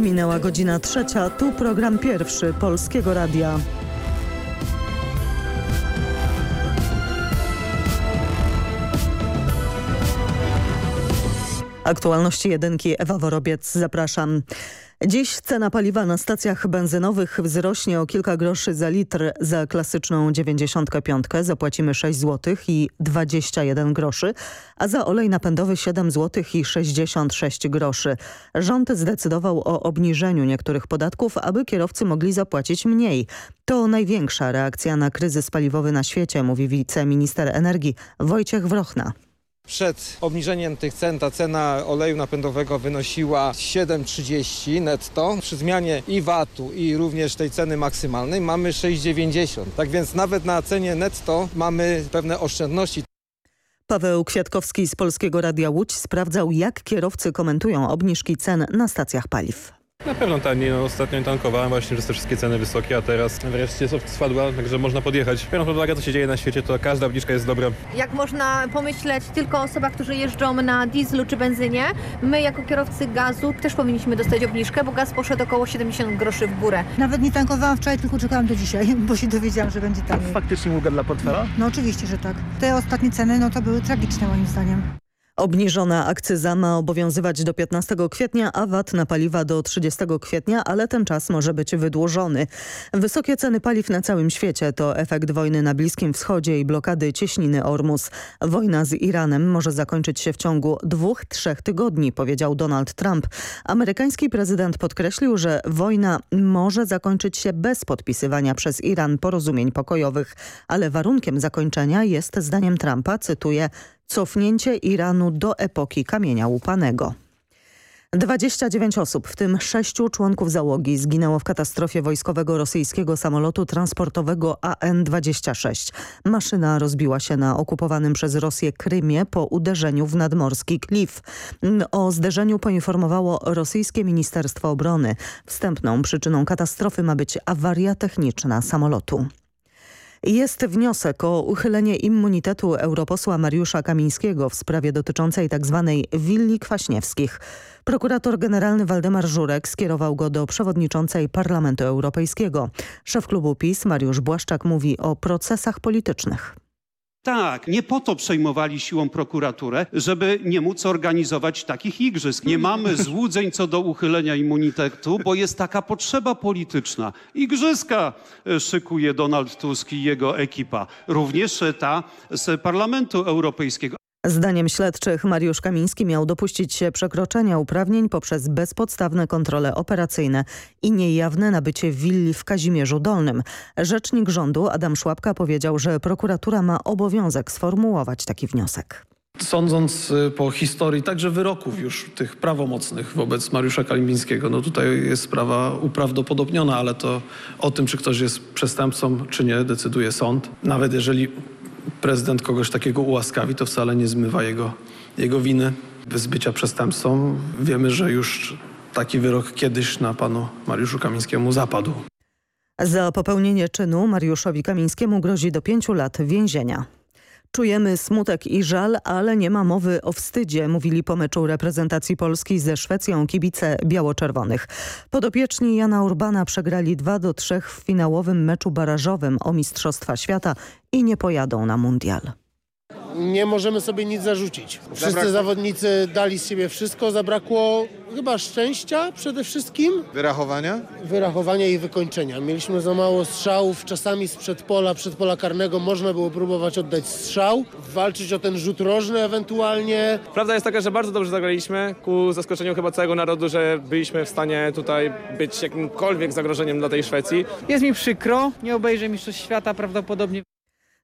Minęła godzina trzecia, tu program pierwszy Polskiego Radia. Aktualności jedynki Ewa Worobiec, zapraszam. Dziś cena paliwa na stacjach benzynowych wzrośnie o kilka groszy za litr. Za klasyczną 95 zapłacimy 6 zł i 21 groszy, a za olej napędowy 7 zł i 66 groszy. Rząd zdecydował o obniżeniu niektórych podatków, aby kierowcy mogli zapłacić mniej. To największa reakcja na kryzys paliwowy na świecie, mówi wiceminister energii Wojciech Wrochna. Przed obniżeniem tych cen ta cena oleju napędowego wynosiła 7,30 netto. Przy zmianie i VAT-u i również tej ceny maksymalnej mamy 6,90. Tak więc nawet na cenie netto mamy pewne oszczędności. Paweł Kwiatkowski z Polskiego Radia Łódź sprawdzał jak kierowcy komentują obniżki cen na stacjach paliw. Na pewno taniej. No, ostatnio tankowałem właśnie, że te wszystkie ceny wysokie, a teraz wreszcie spadła, także można podjechać. Biorąc pod uwagę, co się dzieje na świecie, to każda obniżka jest dobra. Jak można pomyśleć tylko o osobach, którzy jeżdżą na dieslu czy benzynie, my jako kierowcy gazu też powinniśmy dostać obniżkę, bo gaz poszedł około 70 groszy w górę. Nawet nie tankowałam wczoraj, tylko czekałam do dzisiaj, bo się dowiedziałam, że będzie taniej. Faktycznie ulga dla portfela? No oczywiście, że tak. Te ostatnie ceny, no to były tragiczne moim zdaniem. Obniżona akcyza ma obowiązywać do 15 kwietnia, a VAT na paliwa do 30 kwietnia, ale ten czas może być wydłużony. Wysokie ceny paliw na całym świecie to efekt wojny na Bliskim Wschodzie i blokady cieśniny Ormus. Wojna z Iranem może zakończyć się w ciągu dwóch, trzech tygodni, powiedział Donald Trump. Amerykański prezydent podkreślił, że wojna może zakończyć się bez podpisywania przez Iran porozumień pokojowych, ale warunkiem zakończenia jest zdaniem Trumpa, cytuję, cofnięcie Iranu do epoki kamienia łupanego. 29 osób, w tym sześciu członków załogi zginęło w katastrofie wojskowego rosyjskiego samolotu transportowego AN-26. Maszyna rozbiła się na okupowanym przez Rosję Krymie po uderzeniu w nadmorski klif. O zderzeniu poinformowało rosyjskie Ministerstwo Obrony. Wstępną przyczyną katastrofy ma być awaria techniczna samolotu. Jest wniosek o uchylenie immunitetu europosła Mariusza Kamińskiego w sprawie dotyczącej tzw. Tak willi kwaśniewskich. Prokurator generalny Waldemar Żurek skierował go do przewodniczącej Parlamentu Europejskiego. Szef klubu PiS Mariusz Błaszczak mówi o procesach politycznych. Tak, nie po to przejmowali siłą prokuraturę, żeby nie móc organizować takich igrzysk. Nie mamy złudzeń co do uchylenia immunitetu, bo jest taka potrzeba polityczna. Igrzyska e, szykuje Donald Tusk i jego ekipa, również ta z Parlamentu Europejskiego. Zdaniem śledczych Mariusz Kamiński miał dopuścić się przekroczenia uprawnień poprzez bezpodstawne kontrole operacyjne i niejawne nabycie willi w Kazimierzu Dolnym. Rzecznik rządu Adam Szłapka powiedział, że prokuratura ma obowiązek sformułować taki wniosek. Sądząc y, po historii także wyroków już tych prawomocnych wobec Mariusza Kalińskiego, no tutaj jest sprawa uprawdopodobniona, ale to o tym, czy ktoś jest przestępcą, czy nie, decyduje sąd. Nawet jeżeli prezydent kogoś takiego ułaskawi, to wcale nie zmywa jego, jego winy z bycia przestępcą. Wiemy, że już taki wyrok kiedyś na panu Mariuszu Kamińskiemu zapadł. Za popełnienie czynu Mariuszowi Kamińskiemu grozi do pięciu lat więzienia. Czujemy smutek i żal, ale nie ma mowy o wstydzie, mówili po meczu reprezentacji Polski ze Szwecją kibice biało-czerwonych. Podopieczni Jana Urbana przegrali 2 do 3 w finałowym meczu barażowym o Mistrzostwa Świata i nie pojadą na mundial nie możemy sobie nic zarzucić. Wszyscy zabrakło... zawodnicy dali z siebie wszystko, zabrakło chyba szczęścia przede wszystkim. Wyrachowania? Wyrachowania i wykończenia. Mieliśmy za mało strzałów, czasami z przedpola, przedpola karnego można było próbować oddać strzał, walczyć o ten rzut rożny ewentualnie. Prawda jest taka, że bardzo dobrze zagraliśmy, ku zaskoczeniu chyba całego narodu, że byliśmy w stanie tutaj być jakimkolwiek zagrożeniem dla tej Szwecji. Jest mi przykro, nie obejrzę Mistrzostw Świata prawdopodobnie.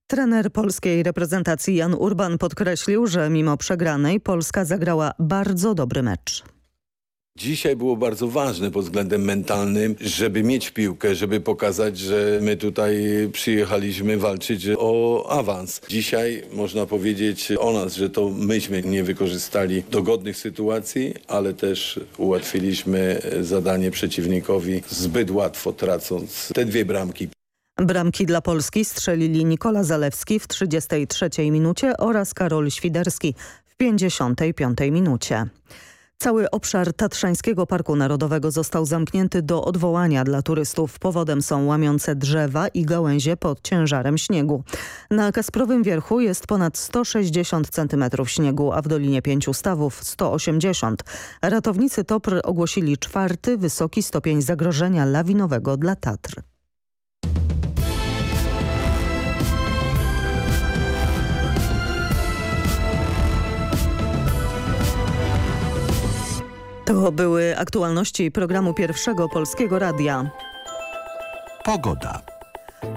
Trener polskiej reprezentacji Jan Urban podkreślił, że mimo przegranej Polska zagrała bardzo dobry mecz. Dzisiaj było bardzo ważne pod względem mentalnym, żeby mieć piłkę, żeby pokazać, że my tutaj przyjechaliśmy walczyć o awans. Dzisiaj można powiedzieć o nas, że to myśmy nie wykorzystali dogodnych sytuacji, ale też ułatwiliśmy zadanie przeciwnikowi zbyt łatwo tracąc te dwie bramki. Bramki dla Polski strzelili Nikola Zalewski w 33 minucie oraz Karol Świderski w 55 minucie. Cały obszar Tatrzańskiego Parku Narodowego został zamknięty do odwołania dla turystów. Powodem są łamiące drzewa i gałęzie pod ciężarem śniegu. Na Kasprowym Wierchu jest ponad 160 cm śniegu, a w Dolinie Pięciu Stawów 180. Ratownicy TOPR ogłosili czwarty wysoki stopień zagrożenia lawinowego dla Tatr. To były aktualności programu Pierwszego Polskiego Radia. Pogoda.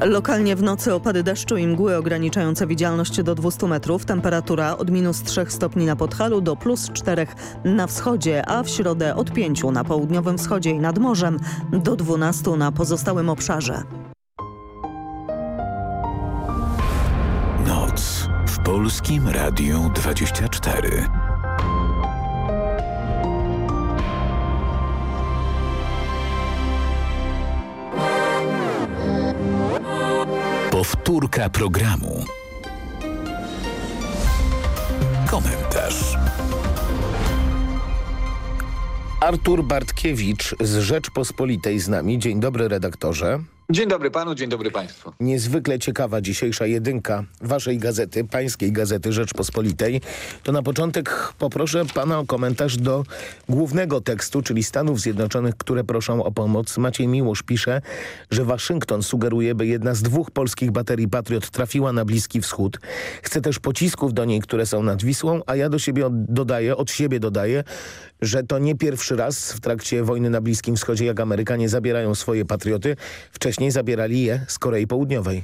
Lokalnie w nocy opady deszczu i mgły ograniczające widzialność do 200 metrów. Temperatura od minus 3 stopni na Podhalu do plus 4 na wschodzie, a w środę od 5 na południowym wschodzie i nad morzem do 12 na pozostałym obszarze. Noc w Polskim Radiu 24. Powtórka programu. Komentarz. Artur Bartkiewicz z Rzeczpospolitej z nami. Dzień dobry redaktorze. Dzień dobry panu, dzień dobry państwu. Niezwykle ciekawa dzisiejsza jedynka waszej gazety, pańskiej gazety Rzeczpospolitej. To na początek poproszę pana o komentarz do głównego tekstu, czyli Stanów Zjednoczonych, które proszą o pomoc. Maciej Miłosz pisze, że Waszyngton sugeruje, by jedna z dwóch polskich baterii Patriot trafiła na Bliski Wschód. Chce też pocisków do niej, które są nad Wisłą, a ja do siebie od, dodaję, od siebie dodaję, że to nie pierwszy raz w trakcie wojny na Bliskim Wschodzie, jak Amerykanie zabierają swoje patrioty. Wcześniej zabierali je z Korei Południowej.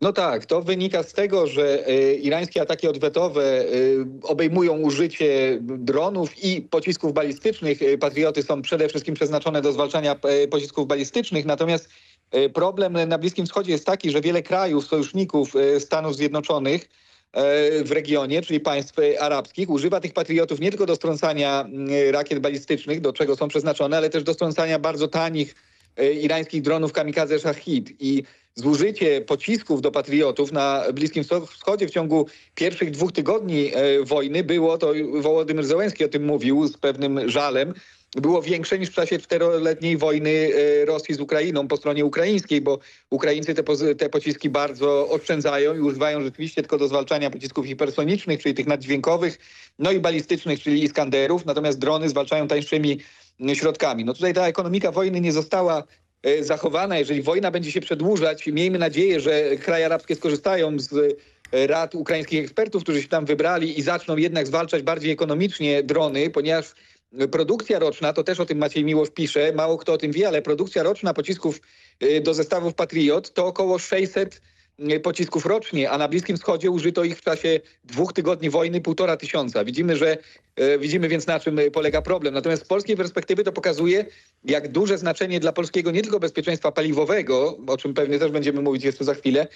No tak, to wynika z tego, że e, irańskie ataki odwetowe e, obejmują użycie dronów i pocisków balistycznych. E, Patrioty są przede wszystkim przeznaczone do zwalczania pocisków balistycznych, natomiast problem na Bliskim Wschodzie jest taki, że wiele krajów, sojuszników Stanów Zjednoczonych w regionie, czyli państw arabskich, używa tych patriotów nie tylko do strącania rakiet balistycznych, do czego są przeznaczone, ale też do strącania bardzo tanich irańskich dronów kamikadze Shahid. I zużycie pocisków do patriotów na Bliskim Wscho- Wschodzie w ciągu pierwszych dwóch tygodni e, wojny było, to Wołodymyr Zełenski o tym mówił z pewnym żalem, było większe niż w czasie czteroletniej wojny e, Rosji z Ukrainą po stronie ukraińskiej, bo Ukraińcy te, te pociski bardzo oszczędzają i używają rzeczywiście tylko do zwalczania pocisków hipersonicznych, czyli tych naddźwiękowych, no i balistycznych, czyli Iskanderów, natomiast drony zwalczają tańszymi środkami. No tutaj ta ekonomika wojny nie została e, zachowana. Jeżeli wojna będzie się przedłużać, miejmy nadzieję, że kraje arabskie skorzystają z e, rad ukraińskich ekspertów, którzy się tam wybrali i zaczną jednak zwalczać bardziej ekonomicznie drony, ponieważ produkcja roczna, to też o tym Maciej Miłosz pisze, mało kto o tym wie, ale produkcja roczna pocisków e, do zestawów Patriot to około 600 e, pocisków rocznie, a na Bliskim Wschodzie użyto ich w czasie dwóch tygodni wojny półtora tysiąca. Widzimy, że e, widzimy więc na czym e, polega problem. Natomiast z polskiej perspektywy to pokazuje, jak duże znaczenie dla polskiego nie tylko bezpieczeństwa paliwowego, o czym pewnie też będziemy mówić jeszcze za chwilę,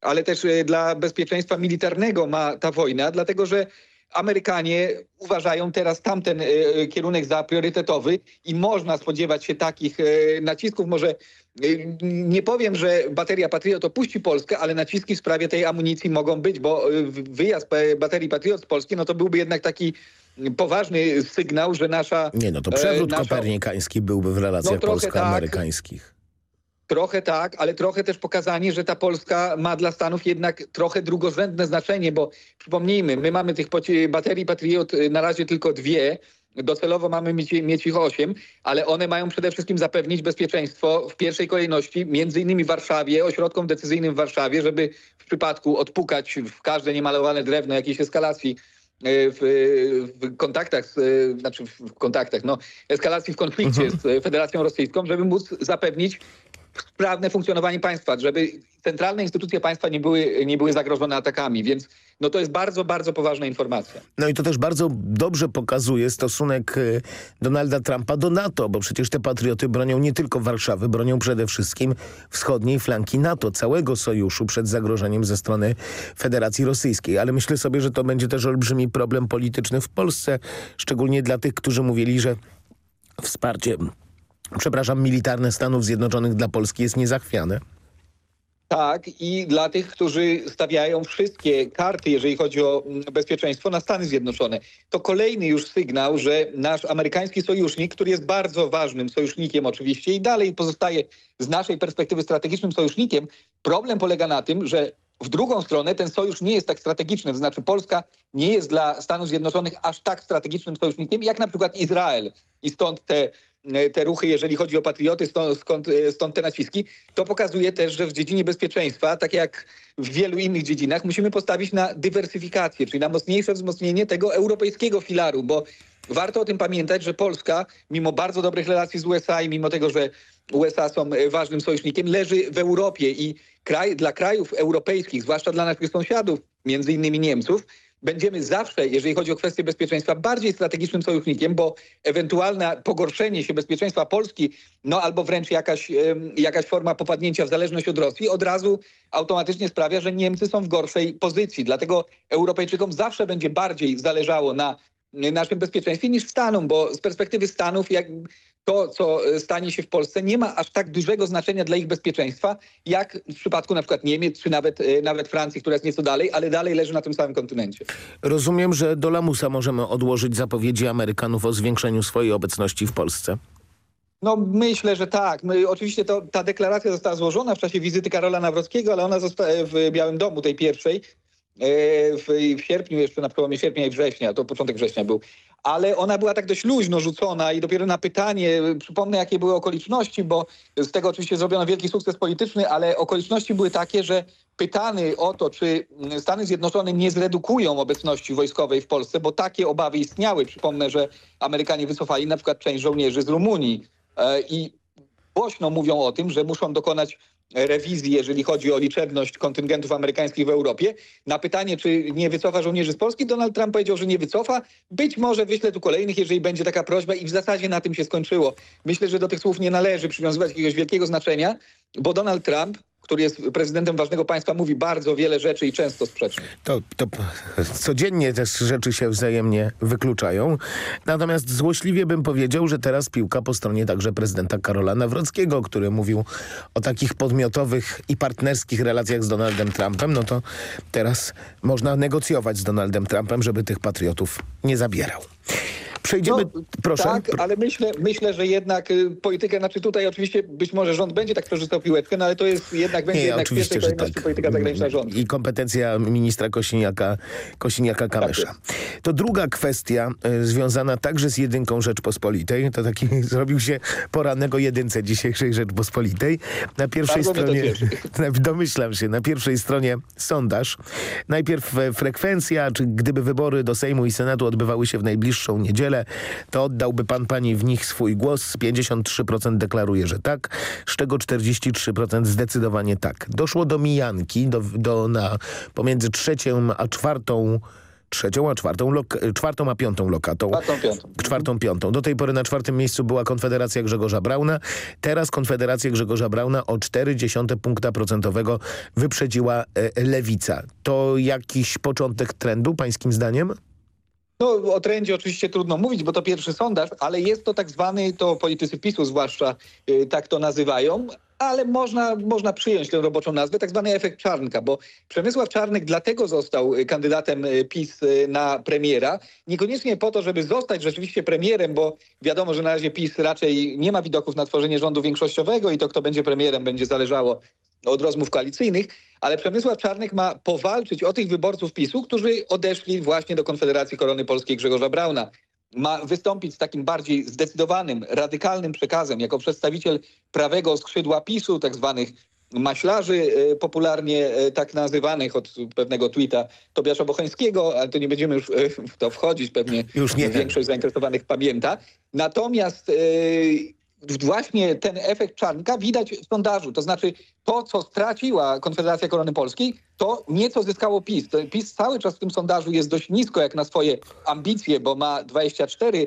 ale też e, dla bezpieczeństwa militarnego ma ta wojna, dlatego że Amerykanie uważają teraz tamten e, e, kierunek za priorytetowy i można spodziewać się takich e, nacisków. Może e, nie powiem, że bateria Patriot opuści Polskę, ale naciski w sprawie tej amunicji mogą być, bo w- wyjazd baterii Patriot z Polski, no to byłby jednak taki poważny sygnał, że nasza... Nie no, to e, przewrót nasza- kopernikański byłby w relacjach No polsko-amerykańskich. Trochę tak, ale trochę też pokazanie, że ta Polska ma dla Stanów jednak trochę drugorzędne znaczenie, bo przypomnijmy, my mamy tych baterii Patriot y, na razie tylko dwie, docelowo mamy mieć, mieć ich osiem, ale one mają przede wszystkim zapewnić bezpieczeństwo w pierwszej kolejności, między innymi w Warszawie, ośrodkom decyzyjnym w Warszawie, żeby w przypadku odpukać w każde niemalowane drewno jakiejś eskalacji y, w, w kontaktach, z, y, znaczy w kontaktach, no, eskalacji w konflikcie z y, Federacją Rosyjską, żeby móc zapewnić sprawne funkcjonowanie państwa, żeby centralne instytucje państwa nie były, nie były zagrożone atakami, więc no to jest bardzo, bardzo poważna informacja. No i to też bardzo dobrze pokazuje stosunek e, Donalda Trumpa do NATO, bo przecież te patrioty bronią nie tylko Warszawy, bronią przede wszystkim wschodniej flanki NATO, całego sojuszu przed zagrożeniem ze strony Federacji Rosyjskiej. Ale myślę sobie, że to będzie też olbrzymi problem polityczny w Polsce, szczególnie dla tych, którzy mówili, że wsparcie, przepraszam, militarne Stanów Zjednoczonych dla Polski jest niezachwiane. Tak, i dla tych, którzy stawiają wszystkie karty, jeżeli chodzi o mm, bezpieczeństwo, na Stany Zjednoczone. To kolejny już sygnał, że nasz amerykański sojusznik, który jest bardzo ważnym sojusznikiem oczywiście i dalej pozostaje z naszej perspektywy strategicznym sojusznikiem, problem polega na tym, że w drugą stronę ten sojusz nie jest tak strategiczny, to znaczy Polska nie jest dla Stanów Zjednoczonych aż tak strategicznym sojusznikiem, jak na przykład Izrael. I stąd te te ruchy, jeżeli chodzi o patrioty, stąd, skąd, stąd te naciski, to pokazuje też, że w dziedzinie bezpieczeństwa, tak jak w wielu innych dziedzinach, musimy postawić na dywersyfikację, czyli na mocniejsze wzmocnienie tego europejskiego filaru, bo warto o tym pamiętać, że Polska, mimo bardzo dobrych relacji z USA i mimo tego, że USA są ważnym sojusznikiem, leży w Europie i kraj, dla krajów europejskich, zwłaszcza dla naszych sąsiadów, między innymi Niemców, będziemy zawsze, jeżeli chodzi o kwestie bezpieczeństwa, bardziej strategicznym sojusznikiem, bo ewentualne pogorszenie się bezpieczeństwa Polski, no albo wręcz jakaś, jakaś forma popadnięcia w zależność od Rosji, od razu automatycznie sprawia, że Niemcy są w gorszej pozycji. Dlatego Europejczykom zawsze będzie bardziej zależało na naszym bezpieczeństwie niż Stanom, bo z perspektywy Stanów jak to, co stanie się w Polsce, nie ma aż tak dużego znaczenia dla ich bezpieczeństwa, jak w przypadku na przykład Niemiec, czy nawet, nawet Francji, która jest nieco dalej, ale dalej leży na tym samym kontynencie. Rozumiem, że do lamusa możemy odłożyć zapowiedzi Amerykanów o zwiększeniu swojej obecności w Polsce. No myślę, że tak. My, oczywiście to, ta deklaracja została złożona w czasie wizyty Karola Nawrockiego, ale ona została w Białym Domu, tej pierwszej, w, w sierpniu, jeszcze na przełomie sierpnia i września, to początek września był, ale ona była tak dość luźno rzucona i dopiero na pytanie, przypomnę jakie były okoliczności, bo z tego oczywiście zrobiono wielki sukces polityczny, ale okoliczności były takie, że pytany o to, czy Stany Zjednoczone nie zredukują obecności wojskowej w Polsce, bo takie obawy istniały. Przypomnę, że Amerykanie wycofali na przykład część żołnierzy z Rumunii i głośno mówią o tym, że muszą dokonać rewizji, jeżeli chodzi o liczebność kontyngentów amerykańskich w Europie. Na pytanie, czy nie wycofa żołnierzy z Polski, Donald Trump powiedział, że nie wycofa. Być może wyśle tu kolejnych, jeżeli będzie taka prośba i w zasadzie na tym się skończyło. Myślę, że do tych słów nie należy przywiązywać jakiegoś wielkiego znaczenia, bo Donald Trump który jest prezydentem ważnego państwa, mówi bardzo wiele rzeczy i często sprzecznych. To, to codziennie te rzeczy się wzajemnie wykluczają. Natomiast złośliwie bym powiedział, że teraz piłka po stronie także prezydenta Karola Nawrockiego, który mówił o takich podmiotowych i partnerskich relacjach z Donaldem Trumpem. No to teraz można negocjować z Donaldem Trumpem, żeby tych patriotów nie zabierał. Przejdziemy, no, proszę. Tak, ale myślę, myślę, że jednak y, politykę, znaczy tutaj oczywiście być może rząd będzie tak przerzucał piłeczkę, no ale to jest jednak, będzie Nie, jednak oczywiście, że tak. polityka zagraniczna rządu. I kompetencja ministra Kosiniaka, Kosiniaka Kamysza. to druga kwestia y, związana także z jedynką Rzeczpospolitej. To taki zrobił się porannego jedynce dzisiejszej Rzeczpospolitej. Na pierwszej Bardzo stronie, na, domyślam się, na pierwszej stronie sondaż. Najpierw e, frekwencja, czy gdyby wybory do Sejmu i Senatu odbywały się w najbliższą niedzielę, to oddałby pan pani w nich swój głos. 53% deklaruje, że tak, z czego 43% zdecydowanie tak. Doszło do mijanki do, do, na, pomiędzy trzecią a czwartą trzecią a czwartą, czwartą a piątą lokatą. Czwartą, piątą. Czwartą, piątą. Do tej pory na czwartym miejscu była Konfederacja Grzegorza Brauna. Teraz Konfederacja Grzegorza Brauna o 0,4 punkta procentowego wyprzedziła e, Lewica. To jakiś początek trendu pańskim zdaniem? No o trendzie oczywiście trudno mówić, bo to pierwszy sondaż, ale jest to tak zwany, to politycy PiSu zwłaszcza y, tak to nazywają, ale można, można przyjąć tę roboczą nazwę, tak zwany efekt Czarnka, bo Przemysław Czarnek dlatego został y, kandydatem y, PiS y, na premiera, niekoniecznie po to, żeby zostać rzeczywiście premierem, bo wiadomo, że na razie PiS raczej nie ma widoków na tworzenie rządu większościowego i to kto będzie premierem będzie zależało od rozmów koalicyjnych, ale Przemysław Czarnek ma powalczyć o tych wyborców PiSu, którzy odeszli właśnie do Konfederacji Korony Polskiej Grzegorza Brauna. Ma wystąpić z takim bardziej zdecydowanym, radykalnym przekazem jako przedstawiciel prawego skrzydła PiSu, tak zwanych maślarzy, e, popularnie e, tak nazywanych od pewnego tweeta Tobiasza Bocheńskiego, ale to nie będziemy już e, w to wchodzić, pewnie Już nie. większość zainteresowanych pamięta. Natomiast właśnie ten efekt Czarnka widać w sondażu. To znaczy to, co straciła Konfederacja Korony Polskiej, to nieco zyskało PiS. PiS cały czas w tym sondażu jest dość nisko jak na swoje ambicje, bo ma 24%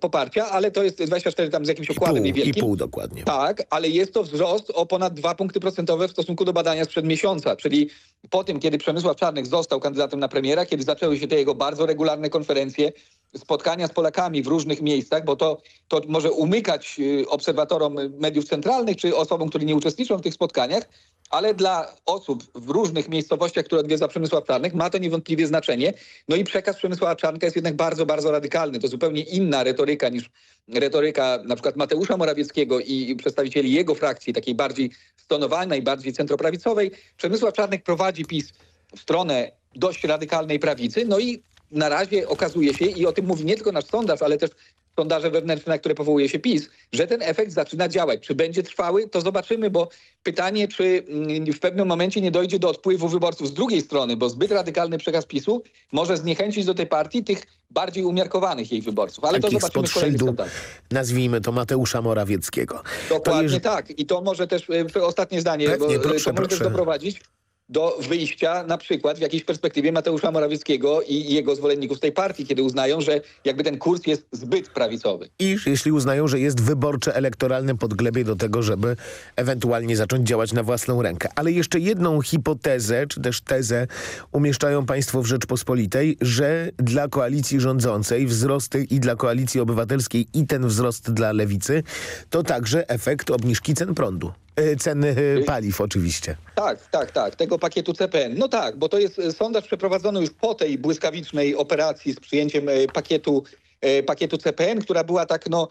poparcia, ale to jest 24 tam z jakimś okładem Pół, I niewielkim. pół dokładnie. Tak, ale jest to wzrost o ponad 2 punkty procentowe w stosunku do badania sprzed miesiąca, czyli po tym, kiedy Przemysław Czarnek został kandydatem na premiera, kiedy zaczęły się te jego bardzo regularne konferencje, spotkania z Polakami w różnych miejscach, bo to, to może umykać y, obserwatorom mediów centralnych czy osobom, które nie uczestniczą w tych spotkaniach, ale dla osób w różnych miejscowościach, które odwiedza Przemysław Czarnek, ma to niewątpliwie znaczenie. No i przekaz Przemysława Czarnka jest jednak bardzo, bardzo radykalny. To zupełnie inna retoryka niż retoryka na przykład Mateusza Morawieckiego i przedstawicieli jego frakcji, takiej bardziej stonowanej, bardziej centroprawicowej. Przemysław Czarnek prowadzi PiS w stronę dość radykalnej prawicy, no i na razie okazuje się, i o tym mówi nie tylko nasz sondaż, ale też sondaże wewnętrzne, na które powołuje się PiS, że ten efekt zaczyna działać. Czy będzie trwały, to zobaczymy, bo pytanie, czy mm, w pewnym momencie nie dojdzie do odpływu wyborców z drugiej strony, bo zbyt radykalny przekaz PiSu może zniechęcić do tej partii tych bardziej umiarkowanych jej wyborców. Ale to Takich zobaczymy w kolejnych sondażach. nazwijmy to Mateusza Morawieckiego. Dokładnie jeżeli- tak. I to może też, e, ostatnie zdanie, Pewnie, bo e, proszę, to może też proszę. doprowadzić do wyjścia na przykład w jakiejś perspektywie Mateusza Morawieckiego i jego zwolenników tej partii, kiedy uznają, że jakby ten kurs jest zbyt prawicowy. I jeśli uznają, że jest wyborcze elektoralne podglebie do tego, żeby ewentualnie zacząć działać na własną rękę. Ale jeszcze jedną hipotezę, czy też tezę umieszczają państwo w Rzeczpospolitej, że dla koalicji rządzącej wzrosty i dla koalicji obywatelskiej i ten wzrost dla lewicy to także efekt obniżki cen prądu. E, Cen e, paliw oczywiście. Tak, tak, tak. Tego pakietu CPN. No tak, bo to jest e, sondaż przeprowadzony już po tej błyskawicznej operacji z przyjęciem e, pakietu, e, pakietu CPN, która była tak, no,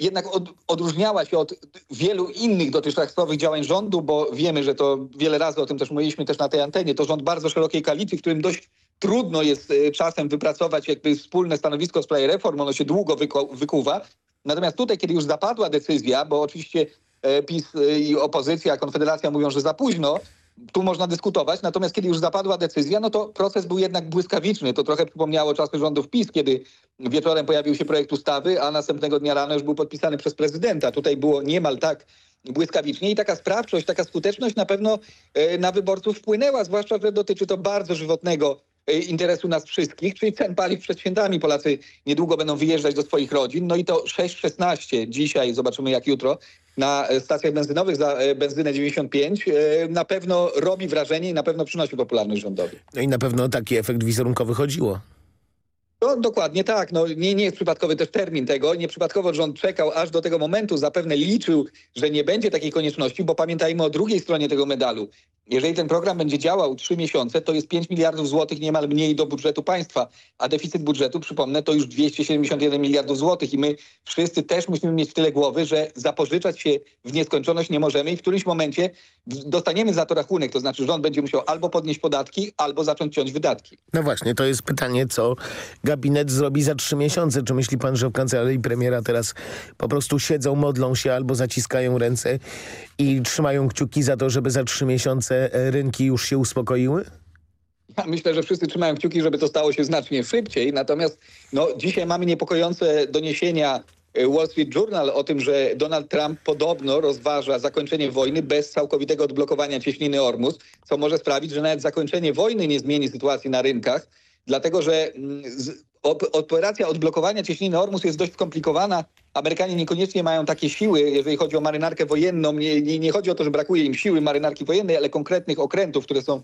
jednak od, odróżniała się od wielu innych dotychczasowych działań rządu, bo wiemy, że to wiele razy o tym też mówiliśmy też na tej antenie, to rząd bardzo szerokiej koalicji, w którym dość trudno jest czasem wypracować jakby wspólne stanowisko w sprawie reform, ono się długo wykuwa. Natomiast tutaj, kiedy już zapadła decyzja, bo oczywiście PiS i opozycja, Konfederacja mówią, że za późno, tu można dyskutować, natomiast kiedy już zapadła decyzja, no to proces był jednak błyskawiczny. To trochę przypomniało czasy rządów PiS, kiedy wieczorem pojawił się projekt ustawy, a następnego dnia rano już był podpisany przez prezydenta. Tutaj było niemal tak błyskawicznie i taka sprawczość, taka skuteczność na pewno e, na wyborców wpłynęła, zwłaszcza, że dotyczy to bardzo żywotnego interesu nas wszystkich, czyli cen paliw przed świętami. Polacy niedługo będą wyjeżdżać do swoich rodzin. No i to 6,16 dzisiaj, zobaczymy jak jutro, na e, stacjach benzynowych za e, benzynę 95 e, na pewno robi wrażenie i na pewno przynosi popularność rządowi. No i na pewno taki efekt wizerunkowy chodziło. No dokładnie tak. No, nie, nie jest przypadkowy też termin tego. Nieprzypadkowo rząd czekał aż do tego momentu. Zapewne liczył, że nie będzie takiej konieczności, bo pamiętajmy o drugiej stronie tego medalu. Jeżeli ten program będzie działał trzy miesiące, to jest 5 miliardów złotych niemal mniej do budżetu państwa, a deficyt budżetu, przypomnę, to już 271 miliardów złotych i my wszyscy też musimy mieć tyle głowy, że zapożyczać się w nieskończoność nie możemy i w którymś momencie dostaniemy za to rachunek, to znaczy rząd będzie musiał albo podnieść podatki, albo zacząć ciąć wydatki. No właśnie, to jest pytanie, co gabinet zrobi za trzy miesiące. Czy myśli pan, że w kancelarii premiera teraz po prostu siedzą, modlą się albo zaciskają ręce i trzymają kciuki za to, żeby za trzy miesiące e, rynki już się uspokoiły? Myślę, że wszyscy trzymają kciuki, żeby to stało się znacznie szybciej. Natomiast no, dzisiaj mamy niepokojące doniesienia e, Wall Street Journal o tym, że Donald Trump podobno rozważa zakończenie wojny bez całkowitego odblokowania cieśniny Ormus, co może sprawić, że nawet zakończenie wojny nie zmieni sytuacji na rynkach, dlatego że mm, operacja odblokowania cieśniny Ormus jest dość skomplikowana. Amerykanie niekoniecznie mają takie siły, jeżeli chodzi o marynarkę wojenną. Nie, nie, nie chodzi o to, że brakuje im siły marynarki wojennej, ale konkretnych okrętów, które są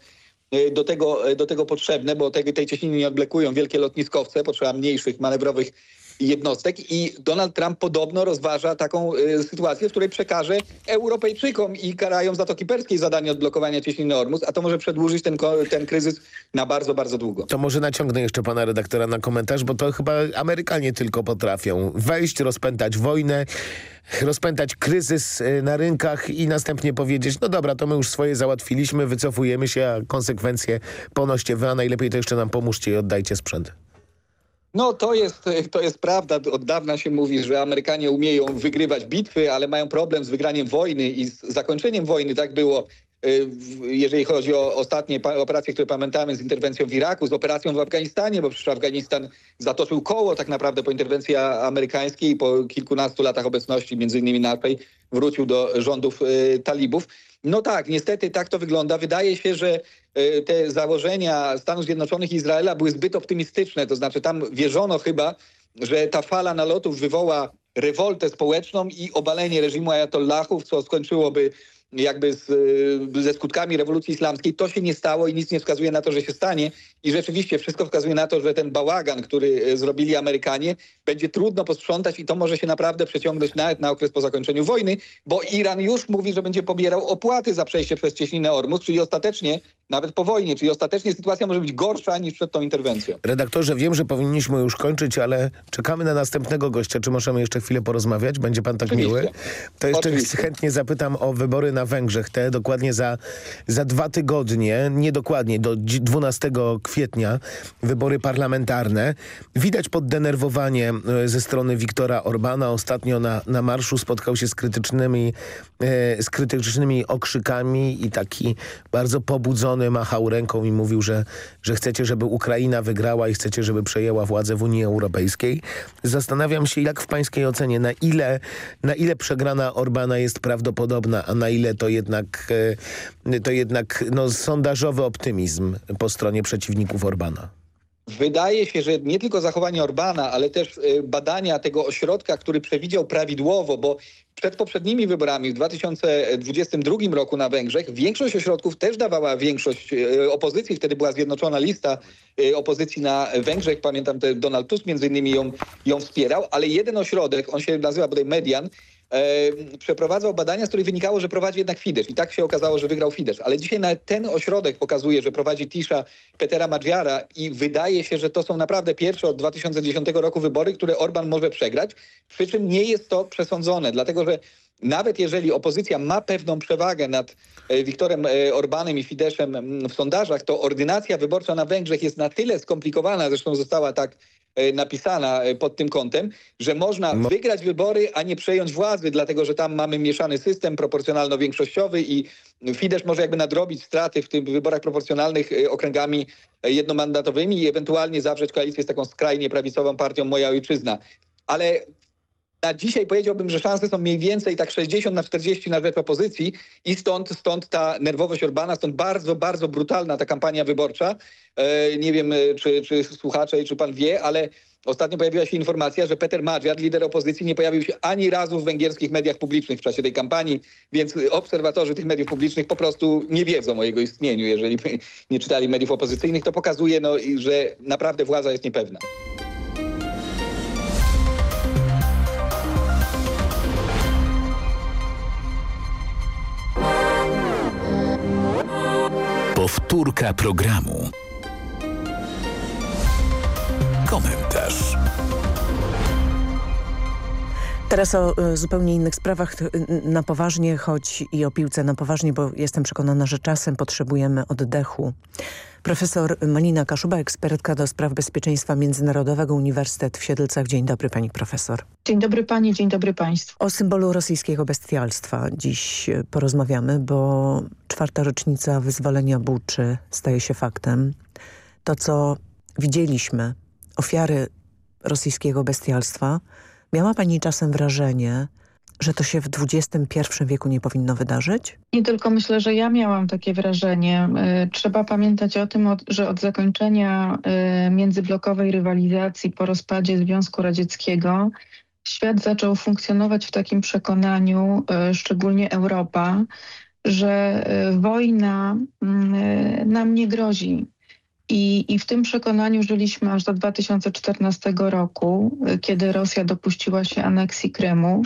e, do tego, e, do tego potrzebne, bo tej, tej cieśniny nie odblekują wielkie lotniskowce, potrzeba mniejszych, manewrowych jednostek i Donald Trump podobno rozważa taką y, sytuację, w której przekaże Europejczykom i krajom Zatoki Perskiej zadanie odblokowania cieśniny Ormus, a to może przedłużyć ten, ten kryzys na bardzo, bardzo długo. To może naciągnę jeszcze pana redaktora na komentarz, bo to chyba Amerykanie tylko potrafią wejść, rozpętać wojnę, rozpętać kryzys y, na rynkach i następnie powiedzieć, no dobra, to my już swoje załatwiliśmy, wycofujemy się, a konsekwencje ponoście wy, a najlepiej to jeszcze nam pomóżcie i oddajcie sprzęt. No to jest, to jest prawda. Od dawna się mówi, że Amerykanie umieją wygrywać bitwy, ale mają problem z wygraniem wojny i z zakończeniem wojny. Tak było, y, jeżeli chodzi o ostatnie operacje, które pamiętamy z interwencją w Iraku, z operacją w Afganistanie, bo przecież Afganistan zatoczył koło tak naprawdę po interwencji amerykańskiej i po kilkunastu latach obecności, między innymi naszej, wrócił do rządów y, talibów. No tak, niestety tak to wygląda. Wydaje się, że te założenia Stanów Zjednoczonych i Izraela były zbyt optymistyczne. To znaczy tam wierzono chyba, że ta fala nalotów wywoła rewoltę społeczną i obalenie reżimu ajatollahów, co skończyłoby jakby z, ze skutkami rewolucji islamskiej. To się nie stało i nic nie wskazuje na to, że się stanie. I rzeczywiście wszystko wskazuje na to, że ten bałagan, który e, zrobili Amerykanie, będzie trudno posprzątać i to może się naprawdę przeciągnąć nawet na okres po zakończeniu wojny, bo Iran już mówi, że będzie pobierał opłaty za przejście przez cieśninę Ormus, czyli ostatecznie, nawet po wojnie, czyli ostatecznie sytuacja może być gorsza niż przed tą interwencją. Redaktorze, wiem, że powinniśmy już kończyć, ale czekamy na następnego gościa. Czy możemy jeszcze chwilę porozmawiać? Będzie pan tak Oczywiście. miły? To jeszcze Oczywiście. chętnie zapytam o wybory na Węgrzech. Te dokładnie za, za dwa tygodnie, nie dokładnie, do dzi- 12 kwietnia, wybory parlamentarne. Widać poddenerwowanie e, ze strony Viktora Orbana. Ostatnio na, na marszu spotkał się z krytycznymi, e, z krytycznymi okrzykami i taki bardzo pobudzony machał ręką i mówił, że, że chcecie, żeby Ukraina wygrała i chcecie, żeby przejęła władzę w Unii Europejskiej. Zastanawiam się, jak w pańskiej ocenie, na ile, na ile przegrana Orbana jest prawdopodobna, a na ile to jednak, e, to jednak no, sondażowy optymizm po stronie Orbana. Wydaje się, że nie tylko zachowanie Orbana, ale też e, badania tego ośrodka, który przewidział prawidłowo, bo przed poprzednimi wyborami w 2022 roku na Węgrzech większość ośrodków też dawała większość e, opozycji. Wtedy była zjednoczona lista e, opozycji na Węgrzech. Pamiętam, te Donald Tusk między innymi ją, ją wspierał, ale jeden ośrodek, on się nazywa bodaj Median, przeprowadzał badania, z których wynikało, że prowadzi jednak Fidesz. I tak się okazało, że wygrał Fidesz. Ale dzisiaj ten ośrodek pokazuje, że prowadzi Tisza Petera Madwiara i wydaje się, że to są naprawdę pierwsze od 2010 roku wybory, które Orban może przegrać. Przy czym nie jest to przesądzone, dlatego że nawet jeżeli opozycja ma pewną przewagę nad e, Wiktorem e, Orbanem i Fideszem mm, w sondażach, to ordynacja wyborcza na Węgrzech jest na tyle skomplikowana, zresztą została tak e, napisana e, pod tym kątem, że można wygrać wybory, a nie przejąć władzy, dlatego że tam mamy mieszany system proporcjonalno-większościowy i Fidesz może jakby nadrobić straty w tych wyborach proporcjonalnych e, okręgami e, jednomandatowymi i ewentualnie zawrzeć koalicję z taką skrajnie prawicową partią Moja Ojczyzna. Ale na dzisiaj powiedziałbym, że szanse są mniej więcej tak 60 na 40 na rzecz opozycji i stąd, stąd ta nerwowość Orbana, stąd bardzo, bardzo brutalna ta kampania wyborcza. E, nie wiem, e, czy, czy słuchacze i czy pan wie, ale ostatnio pojawiła się informacja, że Peter Madżar, lider opozycji, nie pojawił się ani razu w węgierskich mediach publicznych w czasie tej kampanii, więc obserwatorzy tych mediów publicznych po prostu nie wiedzą o jego istnieniu. Jeżeli nie czytali mediów opozycyjnych, to pokazuje, no, że naprawdę władza jest niepewna. Powtórka programu. Komentarz. Teraz o y, zupełnie innych sprawach y, na poważnie, choć i o piłce na poważnie, bo jestem przekonana, że czasem potrzebujemy oddechu. Profesor Malina Kaszuba, ekspertka do spraw bezpieczeństwa międzynarodowego Uniwersytet w Siedlcach. Dzień dobry pani profesor. Dzień dobry pani, dzień dobry państwu. O symbolu rosyjskiego bestialstwa dziś y, porozmawiamy, bo czwarta rocznica wyzwolenia Buczy staje się faktem. To, co widzieliśmy, ofiary rosyjskiego bestialstwa, miała pani czasem wrażenie, że to się w XXI wieku nie powinno wydarzyć? Nie tylko myślę, że ja miałam takie wrażenie. Y, Trzeba pamiętać o tym, że od zakończenia y, międzyblokowej rywalizacji po rozpadzie Związku Radzieckiego świat zaczął funkcjonować w takim przekonaniu, y, szczególnie Europa, że wojna mm, nam nie grozi. I, I w tym przekonaniu żyliśmy aż do 2014 roku, y, kiedy Rosja dopuściła się aneksji Krymu.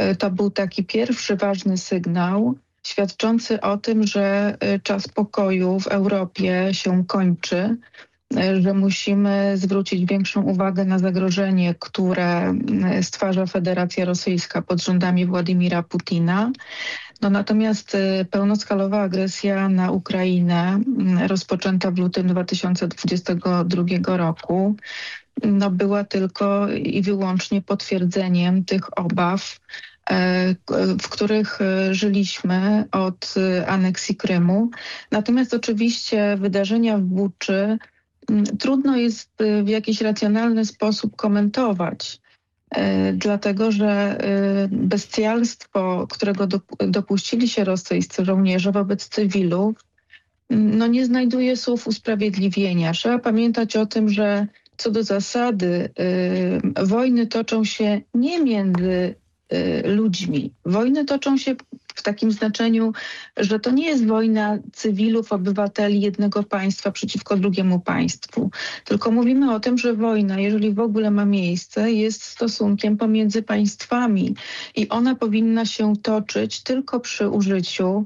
Y, To był taki pierwszy ważny sygnał świadczący o tym, że y, czas pokoju w Europie się kończy, że musimy zwrócić większą uwagę na zagrożenie, które stwarza Federacja Rosyjska pod rządami Władimira Putina. No natomiast y, pełnoskalowa agresja na Ukrainę y, rozpoczęta w lutym 2022 roku no była tylko i wyłącznie potwierdzeniem tych obaw, e, w których e, żyliśmy od e, aneksji Krymu. Natomiast oczywiście wydarzenia w Buczy m, trudno jest w jakiś racjonalny sposób komentować. E, Dlatego, że e, bestialstwo, którego dop- dopuścili się rosyjscy żołnierze wobec cywilów, no nie znajduje słów usprawiedliwienia. Trzeba pamiętać o tym, że co do zasady y, wojny toczą się nie między ludźmi. Wojny toczą się w takim znaczeniu, że to nie jest wojna cywilów, obywateli jednego państwa przeciwko drugiemu państwu, tylko mówimy o tym, że wojna, jeżeli w ogóle ma miejsce, jest stosunkiem pomiędzy państwami i ona powinna się toczyć tylko przy użyciu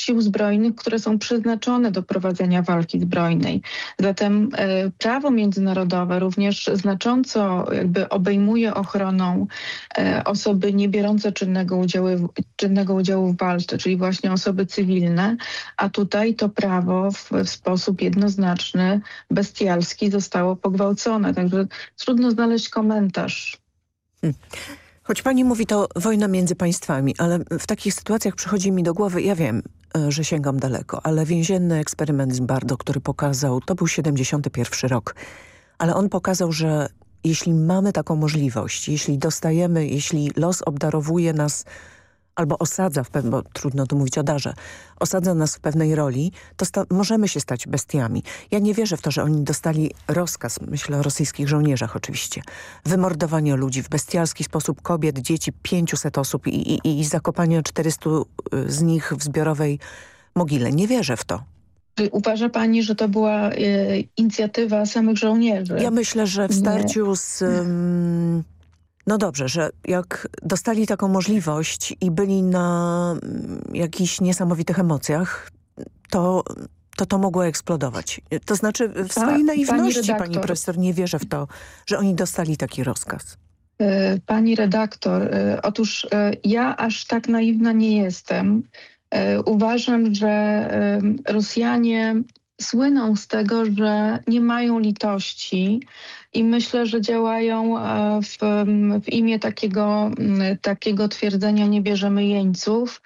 sił zbrojnych, które są przeznaczone do prowadzenia walki zbrojnej. Zatem e, prawo międzynarodowe również znacząco jakby obejmuje ochroną e, osoby nie biorące czynnego udziału, czynnego udziału w walce, czyli właśnie osoby cywilne, a tutaj to prawo w, w sposób jednoznaczny, bestialski zostało pogwałcone. Także trudno znaleźć komentarz. Hmm. Choć pani mówi to wojna między państwami, ale w takich sytuacjach przychodzi mi do głowy, ja wiem, że sięgam daleko, ale więzienny eksperyment Zimbardo, który pokazał, to był 71 rok, ale on pokazał, że jeśli mamy taką możliwość, jeśli dostajemy, jeśli los obdarowuje nas albo osadza, w pewnym, bo trudno tu mówić o darze, osadza nas w pewnej roli, to możemy się stać bestiami. Ja nie wierzę w to, że oni dostali rozkaz, myślę o rosyjskich żołnierzach oczywiście, wymordowania ludzi w bestialski sposób, kobiet, dzieci, 500 osób i, i, i zakopania 400 y, z nich w zbiorowej mogile. Nie wierzę w to. Uważa pani, że to była y, inicjatywa samych żołnierzy? Ja myślę, że w starciu z... Um, no dobrze, że jak dostali taką możliwość i byli na mm, jakichś niesamowitych emocjach, to to to mogło eksplodować. To znaczy w swojej naiwności, pani, pani profesor, nie wierzę w to, że oni dostali taki rozkaz. E, pani redaktor, e, otóż e, ja aż tak naiwna nie jestem. Uważam, że Rosjanie słyną z tego, że nie mają litości i myślę, że działają e, w, w imię takiego, takiego twierdzenia nie bierzemy jeńców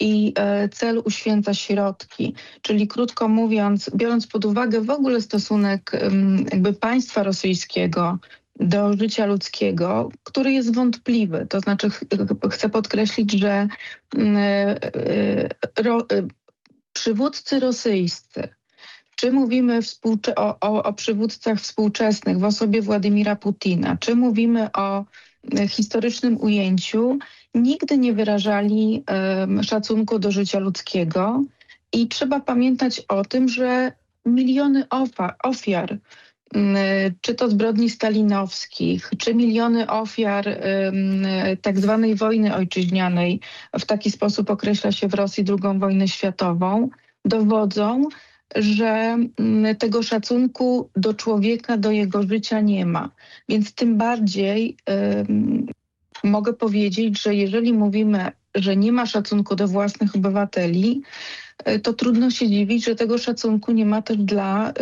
i e, cel uświęca środki. Czyli krótko mówiąc, biorąc pod uwagę w ogóle stosunek jakby państwa rosyjskiego do życia ludzkiego, który jest wątpliwy. To znaczy ch chcę podkreślić, że e, ro, przywódcy rosyjscy czy mówimy o, o, o przywódcach współczesnych w osobie Władimira Putina, czy mówimy o e, historycznym ujęciu, nigdy nie wyrażali um, szacunku do życia ludzkiego. I trzeba pamiętać o tym, że miliony ofa, ofiar, czy to zbrodni stalinowskich, czy miliony ofiar tak zwanej wojny ojczyźnianej, w taki sposób określa się w Rosji II wojnę światową, dowodzą, że mm, tego szacunku do człowieka, do jego życia nie ma. Więc tym bardziej um, mogę powiedzieć, że jeżeli mówimy, że nie ma szacunku do własnych obywateli, e, to trudno się dziwić, że tego szacunku nie ma też dla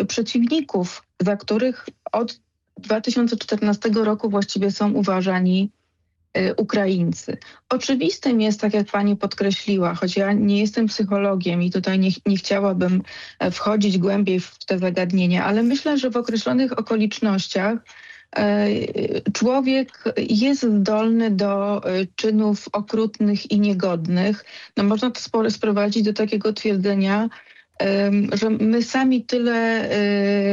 y, przeciwników, za których od 2014 roku właściwie są uważani Y, Ukraińcy. Oczywistym jest, tak jak pani podkreśliła, choć ja nie jestem psychologiem i tutaj nie, nie chciałabym e, wchodzić głębiej w te zagadnienia, ale myślę, że w określonych okolicznościach e, człowiek jest zdolny do e, czynów okrutnych i niegodnych. No można to sprowadzić do takiego twierdzenia, że my sami tyle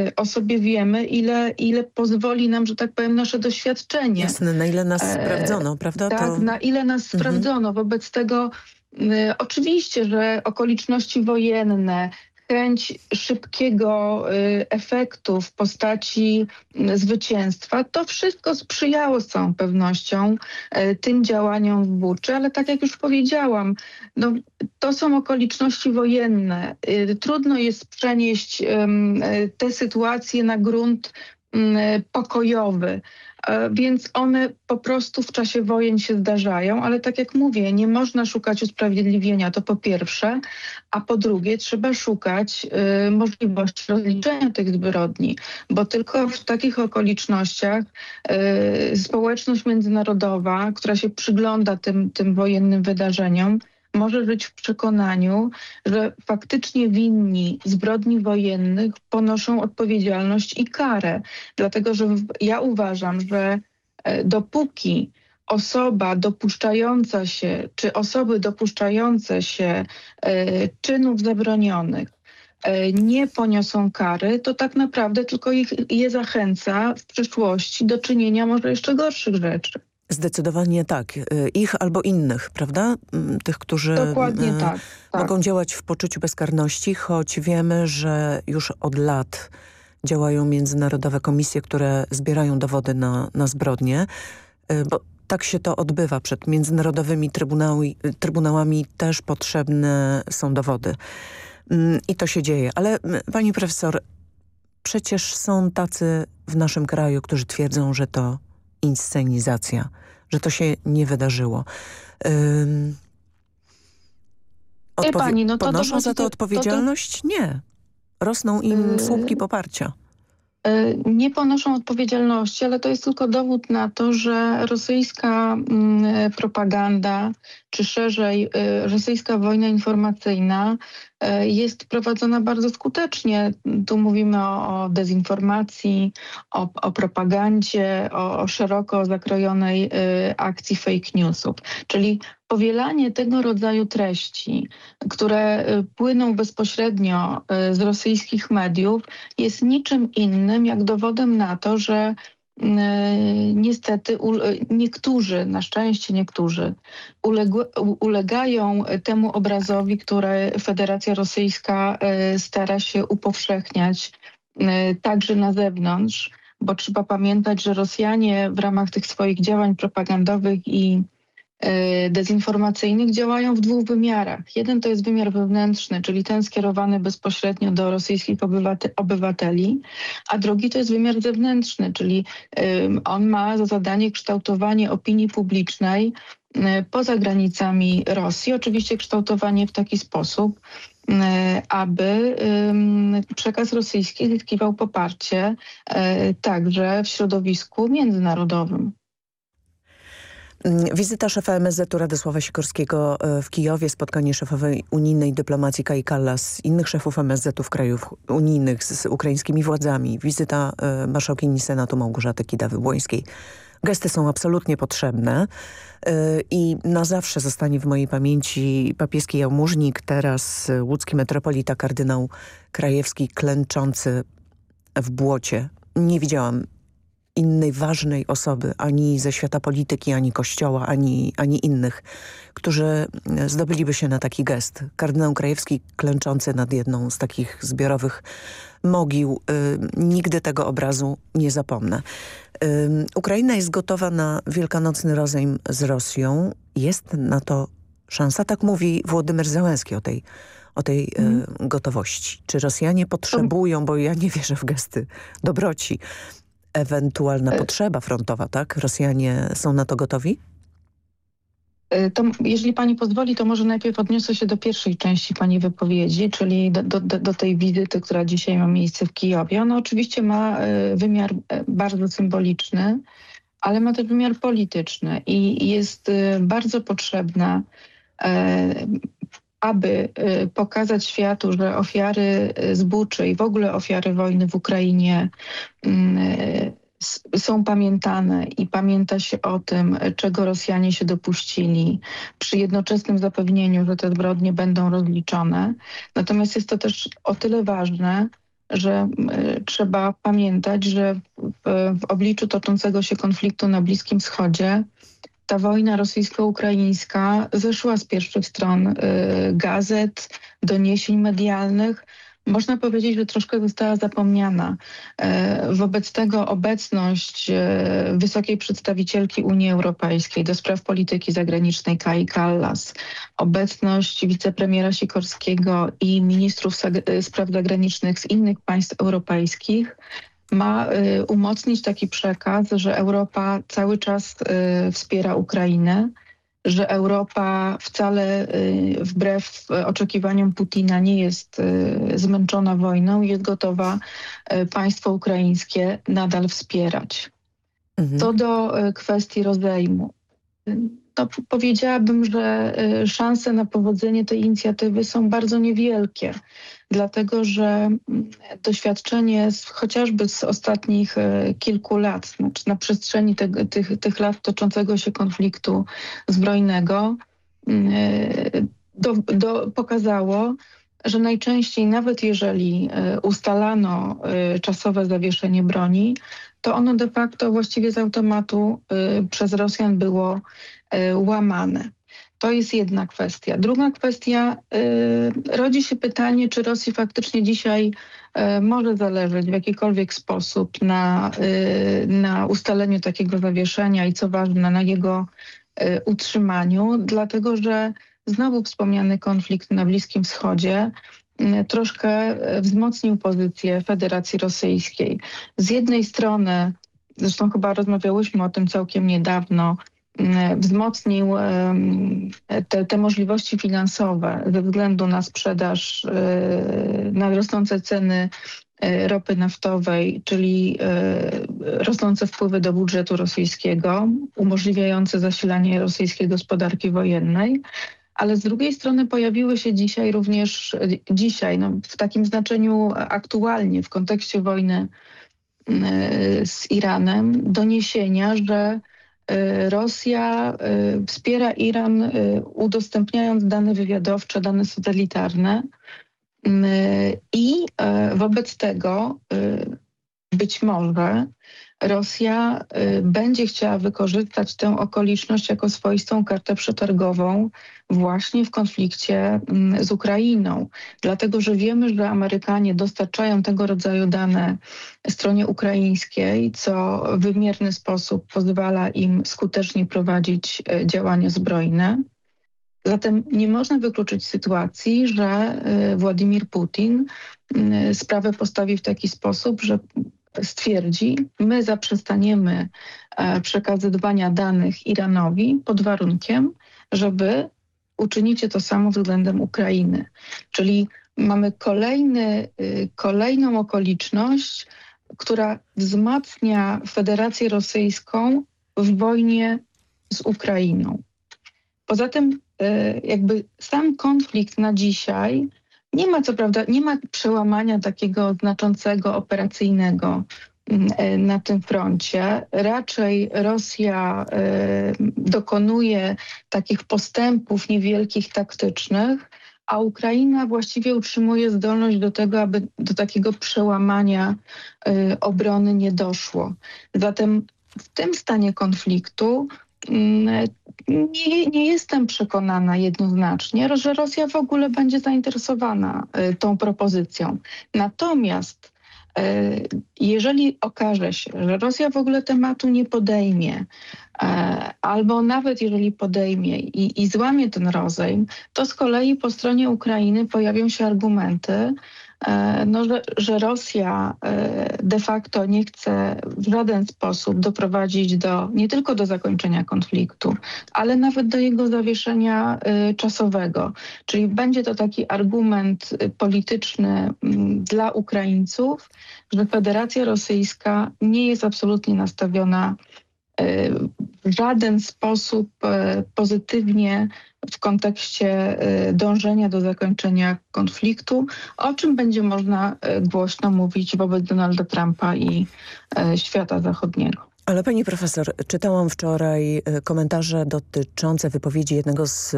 y, o sobie wiemy, ile, ile pozwoli nam, że tak powiem, nasze doświadczenie. Jasne, na ile nas e, sprawdzono, prawda? Tak, to... na ile nas mhm. sprawdzono. Wobec tego y, oczywiście, że okoliczności wojenne, chęć szybkiego y, efektu w postaci y, zwycięstwa, to wszystko sprzyjało z całą pewnością y, tym działaniom w Buczy, ale tak jak już powiedziałam, no, to są okoliczności wojenne. Trudno jest przenieść te sytuacje na grunt pokojowy. E, więc one po prostu w czasie wojen się zdarzają, ale tak jak mówię, nie można szukać usprawiedliwienia, to po pierwsze, a po drugie trzeba szukać y, możliwości rozliczenia tych zbrodni, bo tylko w takich okolicznościach y, społeczność międzynarodowa, która się przygląda tym, tym wojennym wydarzeniom, może żyć w przekonaniu, że faktycznie winni zbrodni wojennych ponoszą odpowiedzialność i karę. Dlatego, że ja uważam, że e, dopóki osoba dopuszczająca się, czy osoby dopuszczające się e, czynów zabronionych e, nie poniosą kary, to tak naprawdę tylko ich, je zachęca w przyszłości do czynienia może jeszcze gorszych rzeczy. Zdecydowanie tak. Y, Ich albo innych, prawda? Mm, Tych, którzy Dokładnie y, tak, tak. mogą działać w poczuciu bezkarności, choć wiemy, że już od lat działają międzynarodowe komisje, które zbierają dowody na, na zbrodnie, y, bo tak się to odbywa. Przed międzynarodowymi trybunałami, trybunałami też potrzebne są dowody. Mm, I to się dzieje. Ale pani profesor, przecież są tacy w naszym kraju, którzy twierdzą, że to inscenizacja, że to się nie wydarzyło. Ym, Wie pani, no to ponoszą dowodzi za to to- to- odpowiedzialność? Nie. Rosną im Yy, słupki poparcia. E, Nie ponoszą odpowiedzialności, ale to jest tylko dowód na to, że rosyjska mm, propaganda, czy szerzej e, rosyjska wojna informacyjna jest prowadzona bardzo skutecznie. Tu mówimy o, o dezinformacji, o, o propagandzie, o, o szeroko zakrojonej e, akcji fake newsów. Czyli powielanie tego rodzaju treści, które y, płyną bezpośrednio y, z rosyjskich mediów, jest niczym innym jak dowodem na to, że y, niestety ul- y, niektórzy, na szczęście niektórzy, ulegają temu obrazowi, który Federacja Rosyjska y, stara się upowszechniać także na zewnątrz, bo trzeba pamiętać, że Rosjanie w ramach tych swoich działań propagandowych i dezinformacyjnych działają w dwóch wymiarach. Jeden to jest wymiar wewnętrzny, czyli ten skierowany bezpośrednio do rosyjskich obywate- obywateli, a drugi to jest wymiar zewnętrzny, czyli on ma za zadanie kształtowanie opinii publicznej y, poza granicami Rosji. Oczywiście kształtowanie w taki sposób, y, aby przekaz rosyjski zyskiwał poparcie y, także w środowisku międzynarodowym. Mm, Wizyta szefa MSZ-u Radosława Sikorskiego e, w Kijowie, spotkanie szefowej unijnej dyplomacji Kai Kallas, innych szefów MSZ-ów krajów unijnych z, ukraińskimi władzami, wizyta e, marszałkini Senatu Małgorzaty Kidawy-Błońskiej. Gesty są absolutnie potrzebne e, i na zawsze zostanie w mojej pamięci papieski jałmużnik, teraz łódzki metropolita kardynał Krajewski klęczący w błocie. Nie widziałam innej ważnej osoby, ani ze świata polityki, ani kościoła, ani, ani innych, którzy zdobyliby się na taki gest. Kardynał Krajewski klęczący nad jedną z takich zbiorowych mogił. Y, nigdy tego obrazu nie zapomnę. Y, Ukraina jest gotowa na wielkanocny rozejm z Rosją. Jest na to szansa, tak mówi Włodymyr Załęski o tej, o tej y, gotowości. Czy Rosjanie potrzebują, bo ja nie wierzę w gesty dobroci, ewentualna potrzeba frontowa, tak? Rosjanie są na to gotowi? Y, To, jeżeli pani pozwoli, to może najpierw odniosę się do pierwszej części pani wypowiedzi, czyli do, do, do- tej wizyty, która dzisiaj ma miejsce w Kijowie. Ona oczywiście ma y, wymiar bardzo symboliczny, ale ma też wymiar polityczny i jest bardzo potrzebna, e, aby y, pokazać światu, że ofiary y, zbóczy i w ogóle ofiary wojny w Ukrainie mm, są pamiętane i pamięta się o tym, czego Rosjanie się dopuścili, przy jednoczesnym zapewnieniu, że te zbrodnie będą rozliczone. Natomiast jest to też o tyle ważne, że trzeba pamiętać, że w, w obliczu toczącego się konfliktu na Bliskim Wschodzie ta wojna rosyjsko-ukraińska zeszła z pierwszych stron y, gazet, doniesień medialnych. Można powiedzieć, że troszkę została zapomniana. E, Wobec tego obecność e, wysokiej przedstawicielki Unii Europejskiej do spraw polityki zagranicznej Kai Kallas, obecność wicepremiera Sikorskiego i ministrów spraw zagranicznych z innych państw europejskich ma e, umocnić taki przekaz, że Europa cały czas e, wspiera Ukrainę, że Europa wcale y, wbrew y, oczekiwaniom Putina nie jest y, zmęczona wojną i jest gotowa y, państwo ukraińskie nadal wspierać. Co do y, kwestii rozejmu, p- powiedziałabym, że y, szanse na powodzenie tej inicjatywy są bardzo niewielkie, dlatego że mm, doświadczenie z, chociażby z ostatnich y, kilku lat, znaczy na przestrzeni tego, tych, tych lat toczącego się konfliktu zbrojnego, y, do, do, pokazało, że najczęściej, nawet jeżeli ustalano czasowe zawieszenie broni, to ono de facto właściwie z automatu y, przez Rosjan było y, łamane. To jest jedna kwestia. Druga kwestia, y, rodzi się pytanie, czy Rosji faktycznie dzisiaj może zależeć w jakikolwiek sposób na, na ustaleniu takiego zawieszenia i co ważne, na jego utrzymaniu, dlatego że znowu wspomniany konflikt na Bliskim Wschodzie troszkę y, wzmocnił pozycję Federacji Rosyjskiej. Z jednej strony, zresztą chyba rozmawiałyśmy o tym całkiem niedawno, y, wzmocnił te, te możliwości finansowe ze względu na sprzedaż, y, na rosnące ceny y, ropy naftowej, czyli rosnące wpływy do budżetu rosyjskiego, umożliwiające zasilanie rosyjskiej gospodarki wojennej. Ale z drugiej strony pojawiły się dzisiaj również, dzisiaj, no, w takim znaczeniu aktualnie, w kontekście wojny e, z Iranem, doniesienia, że e, Rosja e, wspiera Iran e, udostępniając dane wywiadowcze, dane satelitarne m, i e, wobec tego być może Rosja y, będzie chciała wykorzystać tę okoliczność jako swoistą kartę przetargową właśnie w konflikcie mm, z Ukrainą. Dlatego, że wiemy, że Amerykanie dostarczają tego rodzaju dane stronie ukraińskiej, co w wymierny sposób pozwala im skutecznie prowadzić y, działania zbrojne. Zatem nie można wykluczyć sytuacji, że y, Władimir Putin sprawę postawi w taki sposób, że stwierdzi, my zaprzestaniemy e, przekazywania danych Iranowi pod warunkiem, żeby uczynicie to samo względem Ukrainy. Czyli mamy kolejny, y, kolejną okoliczność, która wzmacnia Federację Rosyjską w wojnie z Ukrainą. Poza tym y, jakby sam konflikt na dzisiaj nie ma co prawda, nie ma przełamania takiego znaczącego operacyjnego mm, e, na tym froncie. Raczej Rosja e, dokonuje takich postępów niewielkich, taktycznych, a Ukraina właściwie utrzymuje zdolność do tego, aby do takiego przełamania e, obrony nie doszło. Zatem w tym stanie konfliktu nie, nie jestem przekonana jednoznacznie, że Rosja w ogóle będzie zainteresowana y, tą propozycją. Natomiast y, jeżeli okaże się, że Rosja w ogóle tematu nie podejmie, e, albo nawet jeżeli podejmie i, i złamie ten rozejm, to z kolei po stronie Ukrainy pojawią się argumenty, no, że, że Rosja e, de facto nie chce w żaden sposób doprowadzić do nie tylko do zakończenia konfliktu, ale nawet do jego zawieszenia y, czasowego. Czyli będzie to taki argument polityczny dla Ukraińców, że Federacja Rosyjska nie jest absolutnie nastawiona w żaden sposób y, pozytywnie w kontekście y, dążenia do zakończenia konfliktu, o czym będzie można y, głośno mówić wobec Donalda Trumpa i świata zachodniego. Ale pani profesor, czytałam wczoraj e, komentarze dotyczące wypowiedzi jednego z e,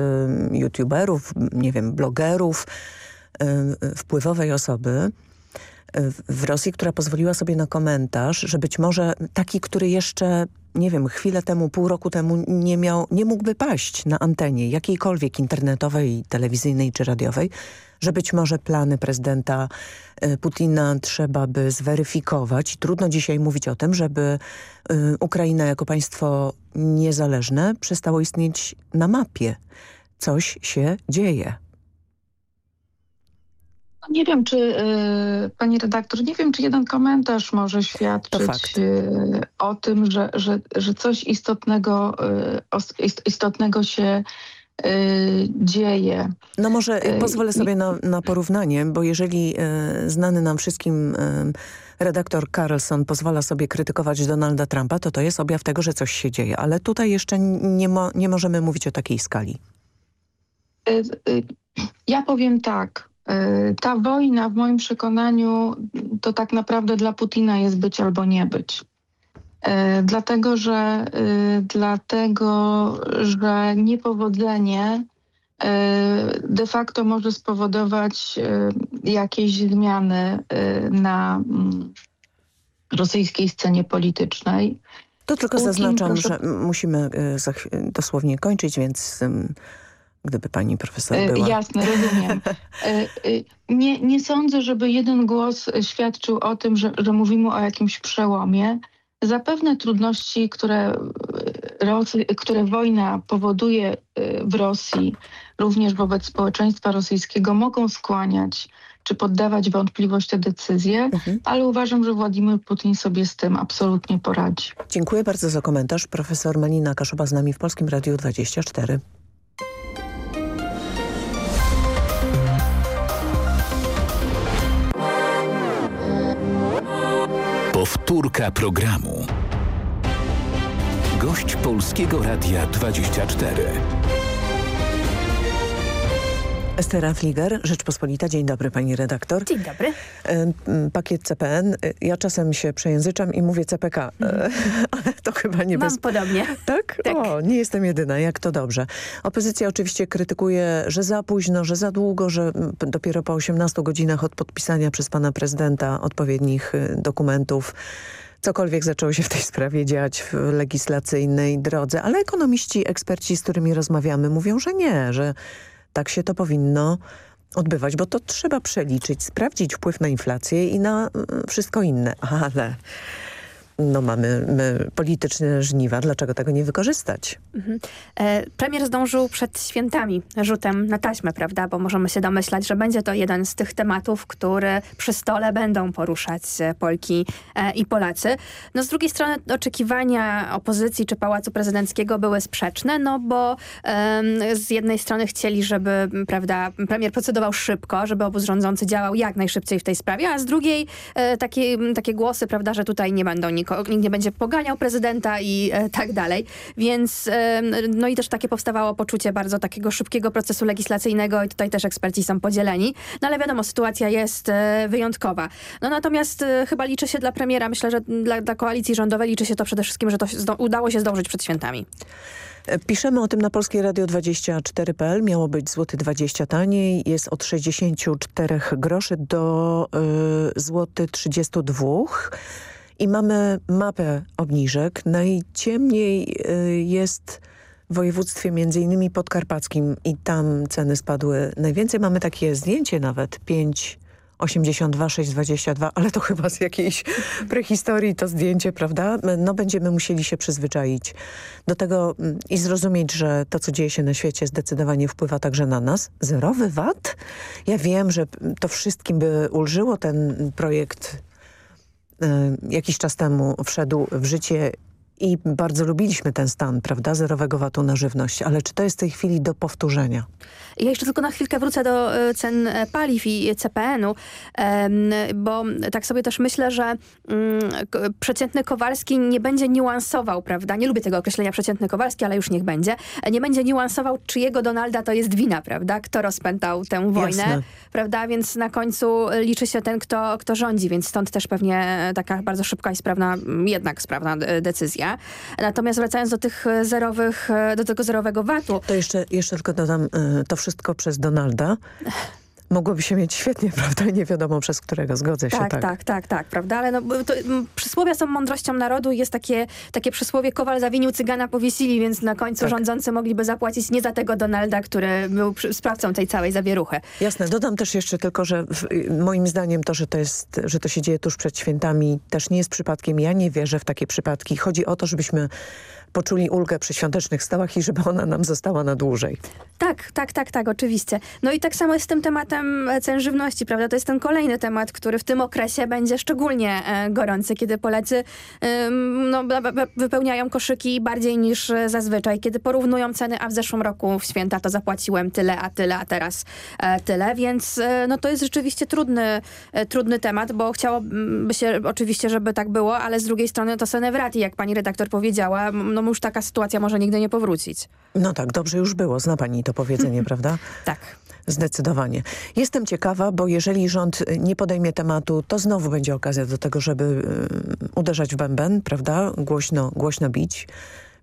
youtuberów, nie wiem, blogerów, e, wpływowej osoby w Rosji, która pozwoliła sobie na komentarz, że być może taki, który jeszcze, nie wiem, chwilę temu, pół roku temu nie miał, nie mógłby paść na antenie jakiejkolwiek internetowej, telewizyjnej czy radiowej, że być może plany prezydenta Putina trzeba by zweryfikować. Trudno dzisiaj mówić o tym, żeby Ukraina jako państwo niezależne przestało istnieć na mapie. Coś się dzieje. No nie wiem, czy y, pani redaktor, nie wiem, czy jeden komentarz może świadczyć y, o tym, że, że, że coś istotnego, y, istotnego się dzieje. No może pozwolę sobie na, na porównanie, bo jeżeli znany nam wszystkim redaktor Carlson pozwala sobie krytykować Donalda Trumpa, to to jest objaw tego, że coś się dzieje. Ale tutaj jeszcze nie, mo nie możemy mówić o takiej skali. Ja powiem tak. Ta wojna w moim przekonaniu to tak naprawdę dla Putina jest być albo nie być. Dlatego, że dlatego, że niepowodzenie de facto może spowodować jakieś zmiany na, rosyjskiej scenie politycznej. To tylko zaznaczam, że musimy dosłownie kończyć, więc gdyby pani profesor E, była... Jasne, rozumiem. E, e, Nie, nie sądzę, żeby jeden głos świadczył o tym, że, że mówimy o jakimś przełomie. Zapewne trudności, które, Rosy, które wojna powoduje w Rosji, również wobec społeczeństwa rosyjskiego, mogą skłaniać czy poddawać wątpliwość te decyzje, ale uważam, że Władimir Putin sobie z tym absolutnie poradzi. Dziękuję bardzo za komentarz. Profesor Malina Kaszuba z nami w Polskim Radiu 24. Powtórka programu. Gość Polskiego Radia 24. Estera Fliger, Rzeczpospolita. Dzień dobry pani redaktor. Dzień dobry. E, Pakiet CPN. E, Ja czasem się przejęzyczam i mówię CPK, e, ale to chyba nie Mam bez... podobnie. Tak? O, nie jestem jedyna, jak to dobrze. Opozycja oczywiście krytykuje, że za późno, że za długo, że dopiero po 18 godzinach od podpisania przez pana prezydenta odpowiednich y, dokumentów cokolwiek zaczęło się w tej sprawie dziać w legislacyjnej drodze. Ale ekonomiści, eksperci, z którymi rozmawiamy, mówią, że nie, że tak się to powinno odbywać, bo to trzeba przeliczyć, sprawdzić wpływ na inflację i na mm, wszystko inne. Ale no mamy my, polityczne żniwa, dlaczego tego nie wykorzystać? Mhm. E, Premier zdążył przed świętami rzutem na taśmę, prawda? Bo możemy się domyślać, że będzie to jeden z tych tematów, które przy stole będą poruszać e, Polki e, i Polacy. No z drugiej strony oczekiwania opozycji czy Pałacu Prezydenckiego były sprzeczne, no bo em, z jednej strony chcieli, żeby prawda, premier procedował szybko, żeby obóz rządzący działał jak najszybciej w tej sprawie, a z drugiej e, takie, takie głosy, prawda, że tutaj nie będą nikt nie będzie poganiał prezydenta i e, tak dalej. Więc e, no i też takie powstawało poczucie bardzo takiego szybkiego procesu legislacyjnego i tutaj też eksperci są podzieleni. No ale wiadomo, sytuacja jest e, wyjątkowa. No natomiast e, chyba liczy się dla premiera, myślę, że dla, dla koalicji rządowej liczy się to przede wszystkim, że to udało się zdążyć przed świętami. E, Piszemy o tym na Polskie Radio 24.pl. Miało być złoty 20 taniej. Jest od 64 groszy do y, złoty 32. I mamy mapę obniżek. Najciemniej y, jest w województwie między innymi podkarpackim i tam ceny spadły najwięcej. Mamy takie zdjęcie nawet 5 82, 622, ale to chyba z jakiejś prehistorii to zdjęcie, prawda? No będziemy musieli się przyzwyczaić do tego mm, i zrozumieć, że to, co dzieje się na świecie zdecydowanie wpływa także na nas. Zerowy VAT? Ja wiem, że to wszystkim by ulżyło ten projekt jakiś czas temu wszedł w życie i bardzo lubiliśmy ten stan, prawda, zerowego VAT-u na żywność. Ale czy to jest w tej chwili do powtórzenia? Ja jeszcze tylko na chwilkę wrócę do e, cen e, paliw i CPN-u, bo tak sobie też myślę, że mm, przeciętny Kowalski nie będzie niuansował, prawda? Nie lubię tego określenia przeciętny Kowalski, ale już niech będzie. E, Nie będzie niuansował, czyjego Donalda to jest wina, prawda? Kto rozpętał tę wojnę, Jasne. prawda? Więc na końcu liczy się ten, kto, kto rządzi, więc stąd też pewnie taka bardzo szybka i sprawna, jednak sprawna e, Natomiast wracając do tych e, zerowych, e, do tego zerowego VAT-u, To jeszcze, jeszcze tylko dodam, y, to wszystko przez Donalda. Mogłoby się mieć świetnie, prawda? Nie wiadomo przez którego, zgodzę się. Tak, Tak, tak, tak, tak, prawda? Ale no, to, m, przysłowia są mądrością narodu i jest takie, takie przysłowie kowal zawinił, cygana powiesili, więc na końcu Tak. rządzący mogliby zapłacić nie za tego Donalda, który był przy, sprawcą tej całej zawieruchy. Jasne, dodam też jeszcze tylko, że w, moim zdaniem to, że to, jest, że to się dzieje tuż przed świętami też nie jest przypadkiem. Ja nie wierzę w takie przypadki. Chodzi o to, żebyśmy poczuli ulgę przy świątecznych stołach i żeby ona nam została na dłużej. Tak, tak, tak, tak, oczywiście. No i tak samo jest z tym tematem e, cen żywności, prawda? To jest ten kolejny temat, który w tym okresie będzie szczególnie e, gorący, kiedy Polacy no, wypełniają koszyki bardziej niż e, zazwyczaj, kiedy porównują ceny, a w zeszłym roku w święta to zapłaciłem tyle, a tyle, a teraz tyle, więc no to jest rzeczywiście trudny, trudny temat, bo chciałoby się oczywiście, żeby tak było, ale z drugiej strony to senewrati, jak pani redaktor powiedziała, m, no już taka sytuacja może nigdy nie powrócić. No tak, dobrze już było. Zna pani to powiedzenie, prawda? Tak. Zdecydowanie. Jestem ciekawa, bo jeżeli rząd nie podejmie tematu, to znowu będzie okazja do tego, żeby y, uderzać w bęben, prawda? Głośno, głośno bić.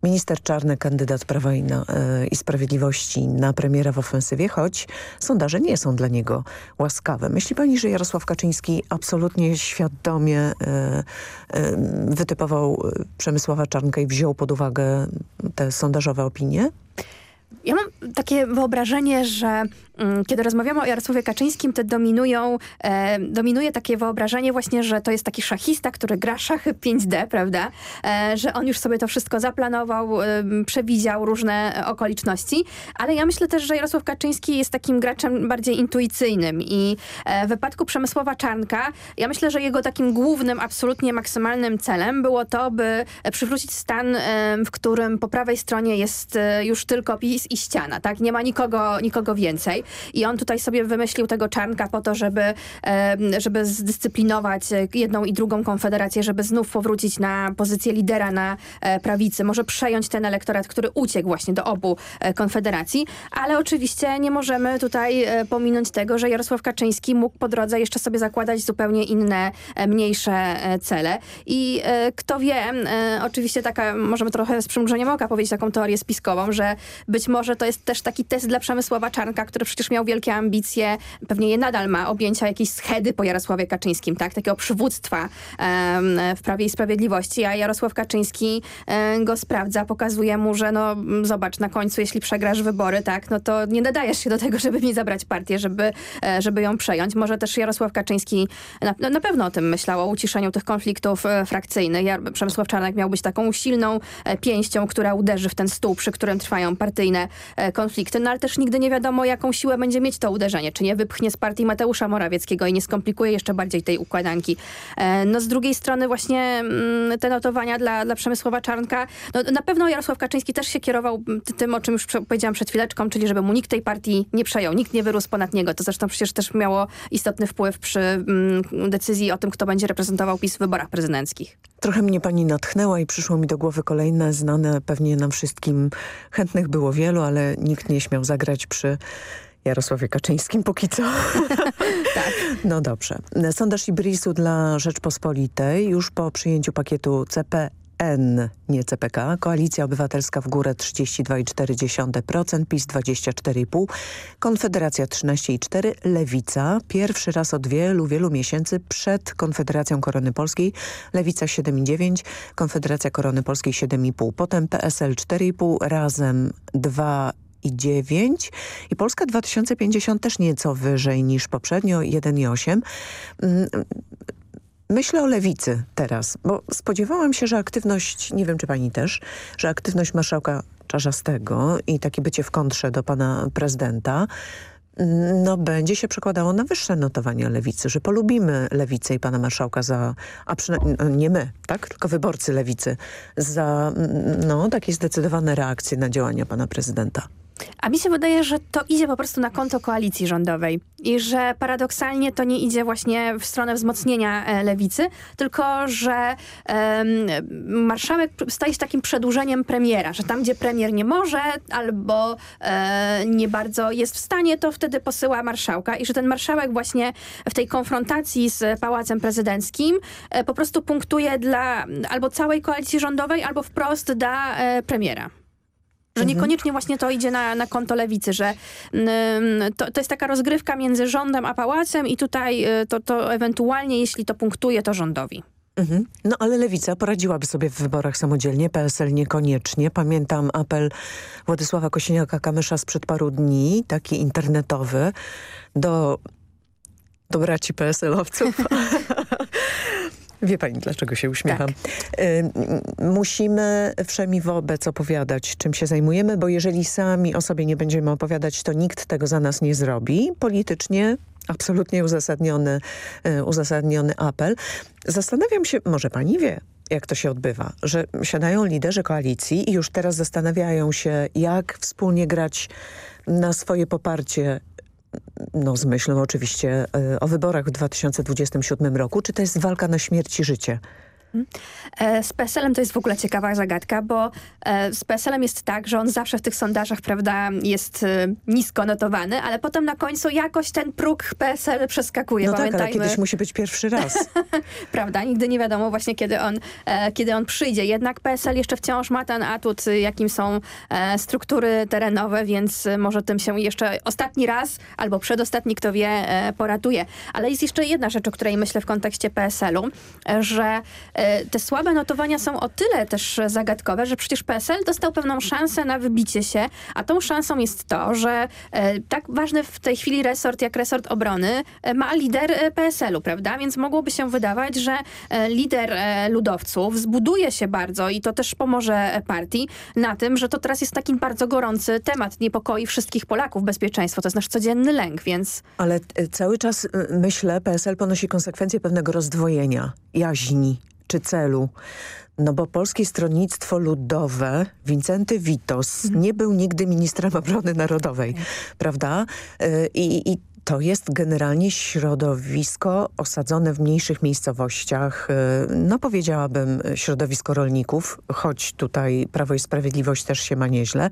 Minister Czarny, kandydat Prawa i, na, e, i Sprawiedliwości na premiera w ofensywie, choć sondaże nie są dla niego łaskawe. Myśli pani, że Jarosław Kaczyński absolutnie świadomie e, e, wytypował e, Przemysława Czarnka i wziął pod uwagę te sondażowe opinie? Ja mam takie wyobrażenie, że kiedy rozmawiamy o Jarosławie Kaczyńskim, to dominują, e, dominuje takie wyobrażenie właśnie, że to jest taki szachista, który gra szachy 5D, prawda? E, że on już sobie to wszystko zaplanował, e, przewidział różne okoliczności, ale ja myślę też, że Jarosław Kaczyński jest takim graczem bardziej intuicyjnym i e, w wypadku Przemysława Czarnka, ja myślę, że jego takim głównym, absolutnie maksymalnym celem było to, by przywrócić stan, w którym po prawej stronie jest e, już tylko PiS i ściana, tak? Nie ma nikogo, nikogo więcej. I on tutaj sobie wymyślił tego Czarnka po to, żeby, żeby zdyscyplinować e, jedną i drugą konfederację, żeby znów powrócić na pozycję lidera na e, prawicy, może przejąć ten elektorat, który uciekł właśnie do obu e, konfederacji, ale oczywiście nie możemy tutaj pominąć tego, że Jarosław Kaczyński mógł po drodze jeszcze sobie zakładać zupełnie inne, mniejsze cele. I kto wie, oczywiście taka, możemy trochę z przymrużeniem oka powiedzieć taką teorię spiskową, że być może to jest też taki test dla Przemysława Czarnka, który przecież miał wielkie ambicje, pewnie je nadal ma, objęcia jakiejś schedy po Jarosławie Kaczyńskim, tak? Takiego przywództwa w Prawie i Sprawiedliwości, a Jarosław Kaczyński go sprawdza, pokazuje mu, że no zobacz, na końcu jeśli przegrasz wybory, tak, no to nie nadajesz się do tego, żeby mi zabrać partię, żeby, e, żeby ją przejąć. Może też Jarosław Kaczyński na, no, na pewno o tym myślał, o uciszeniu tych konfliktów e, frakcyjnych. Ja, Przemysław Czarnek miał być taką silną e, pięścią, która uderzy w ten stół, przy którym trwają partyjne konflikty, no ale też nigdy nie wiadomo, jaką siłę będzie mieć to uderzenie, czy nie wypchnie z partii Mateusza Morawieckiego i nie skomplikuje jeszcze bardziej tej układanki. E, No z drugiej strony właśnie mm, te notowania dla, dla Przemysława Czarnka, no na pewno Jarosław Kaczyński też się kierował ty- tym, o czym już powiedziałam przed chwileczką, czyli żeby mu nikt tej partii nie przejął, nikt nie wyrósł ponad niego. To zresztą przecież też miało istotny wpływ przy mm, decyzji o tym, kto będzie reprezentował PiS w wyborach prezydenckich. Trochę mnie pani natchnęła i przyszło mi do głowy kolejne, znane pewnie nam wszystkim. Chętnych było wielu, ale nikt nie śmiał zagrać przy Jarosławie Kaczyńskim póki co. tak. No dobrze. Sondaż Ibrisu dla Rzeczpospolitej już po przyjęciu pakietu CP N, nie CPK, Koalicja Obywatelska w górę 32,4%, PiS 24,5%, Konfederacja 13,4%, Lewica pierwszy raz od wielu, wielu miesięcy przed Konfederacją Korony Polskiej, Lewica 7,9%, Konfederacja Korony Polskiej 7,5%, potem PSL 4,5%, Razem 2,5%, 1,9 i Polska 2050 też nieco wyżej niż poprzednio 1,8. Mm, myślę o lewicy teraz, bo spodziewałam się, że aktywność, nie wiem czy pani też, że aktywność marszałka Czarzastego i takie bycie w kontrze do pana prezydenta mm, no, będzie się przekładało na wyższe notowania lewicy, że polubimy lewicę i pana marszałka za, a przynajmniej no, nie my, tak, tylko wyborcy lewicy, za mm, no, takie zdecydowane reakcje na działania pana prezydenta. A mi się wydaje, że to idzie po prostu na konto koalicji rządowej i że paradoksalnie to nie idzie właśnie w stronę wzmocnienia e, lewicy, tylko że em, marszałek staje się takim przedłużeniem premiera, że tam, gdzie premier nie może albo e, nie bardzo jest w stanie, to wtedy posyła marszałka i że ten marszałek właśnie w tej konfrontacji z Pałacem Prezydenckim e, po prostu punktuje dla albo całej koalicji rządowej, albo wprost e, premiera. Że niekoniecznie właśnie to idzie na, na konto lewicy, że mm, to, to jest taka rozgrywka między rządem a pałacem i tutaj y, to, to ewentualnie, jeśli to punktuje, to rządowi. Mhm. No ale Lewica poradziłaby sobie w wyborach samodzielnie, PSL niekoniecznie. Pamiętam apel Władysława Kosiniaka-Kamysza sprzed paru dni, taki internetowy, do, do braci PSL-owców. Wie pani, dlaczego się uśmiecham. Y, musimy wszemi wobec opowiadać, czym się zajmujemy, bo jeżeli sami o sobie nie będziemy opowiadać, to nikt tego za nas nie zrobi. Politycznie absolutnie uzasadniony, y, uzasadniony apel. Zastanawiam się, może pani wie, jak to się odbywa, że siadają liderzy koalicji i już teraz zastanawiają się, jak wspólnie grać na swoje poparcie no z myślą oczywiście y, o wyborach w 2027 roku, czy to jest walka na śmierć i życie? E, Z PSL-em to jest w ogóle ciekawa zagadka, bo e, z PSL-em jest tak, że on zawsze w tych sondażach, prawda, jest e, nisko notowany, ale potem na końcu jakoś ten próg PSL przeskakuje. No tak, ale Pamiętajmy, kiedyś musi być pierwszy raz. prawda? Nigdy nie wiadomo właśnie, kiedy on, kiedy on przyjdzie. Jednak PSL jeszcze wciąż ma ten atut, jakim są struktury terenowe, więc może tym się jeszcze ostatni raz albo przedostatni, kto wie, poratuje. Ale jest jeszcze jedna rzecz, o której myślę w kontekście PSL-u, że te słabe notowania są o tyle też zagadkowe, że przecież PSL dostał pewną szansę na wybicie się, a tą szansą jest to, że e, tak ważny w tej chwili resort jak resort obrony e, ma lider e, PSL-u, prawda? Więc mogłoby się wydawać, że e, lider e, ludowców zbuduje się bardzo i to też pomoże e, partii na tym, że to teraz jest taki bardzo gorący temat. Niepokoi wszystkich Polaków bezpieczeństwo. To jest nasz codzienny lęk, więc Ale e, cały czas e, myślę, PSL ponosi konsekwencje pewnego rozdwojenia, jaźni czy celu. No bo Polskie Stronnictwo Ludowe, Wincenty Witos, nie był nigdy ministrem obrony narodowej, prawda? E, I, I to jest generalnie środowisko osadzone w mniejszych miejscowościach, e, no powiedziałabym e, środowisko rolników, choć tutaj Prawo i Sprawiedliwość też się ma nieźle,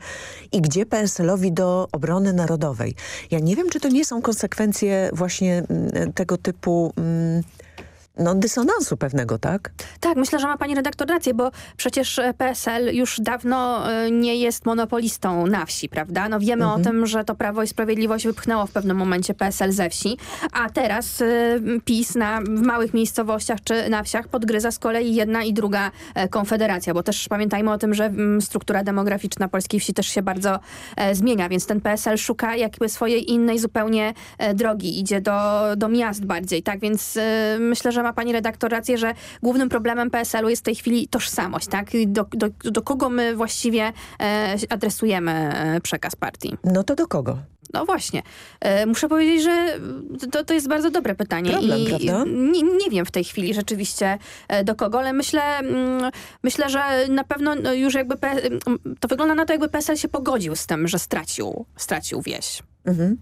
i gdzie PSL-owi do obrony narodowej. Ja nie wiem, czy to nie są konsekwencje właśnie mm, tego typu... mm, no, dysonansu pewnego, tak? Tak, myślę, że ma pani redaktor rację, bo przecież e, PSL już dawno e, nie jest monopolistą na wsi, prawda? No wiemy Mhm. o tym, że to Prawo i Sprawiedliwość wypchnęło w pewnym momencie PSL ze wsi, a teraz e, PiS na, w małych miejscowościach czy na wsiach podgryza z kolei jedna i druga konfederacja, bo też pamiętajmy o tym, że mm, struktura demograficzna polskiej wsi też się bardzo zmienia, więc ten PSL szuka jakby swojej innej zupełnie drogi, idzie do, do miast bardziej, tak? Więc myślę, że ma pani redaktor rację, że głównym problemem PSL-u jest w tej chwili tożsamość, tak? Do, do, do kogo my właściwie e, adresujemy e, przekaz partii? No to do kogo? No właśnie. E, muszę powiedzieć, że to, to jest bardzo dobre pytanie. Problem, I prawda? nie, nie wiem w tej chwili rzeczywiście e, do kogo, ale myślę, mm, myślę, że na pewno no, już jakby P, to wygląda na to, jakby PSL się pogodził z tym, że stracił, stracił wieś. Mhm.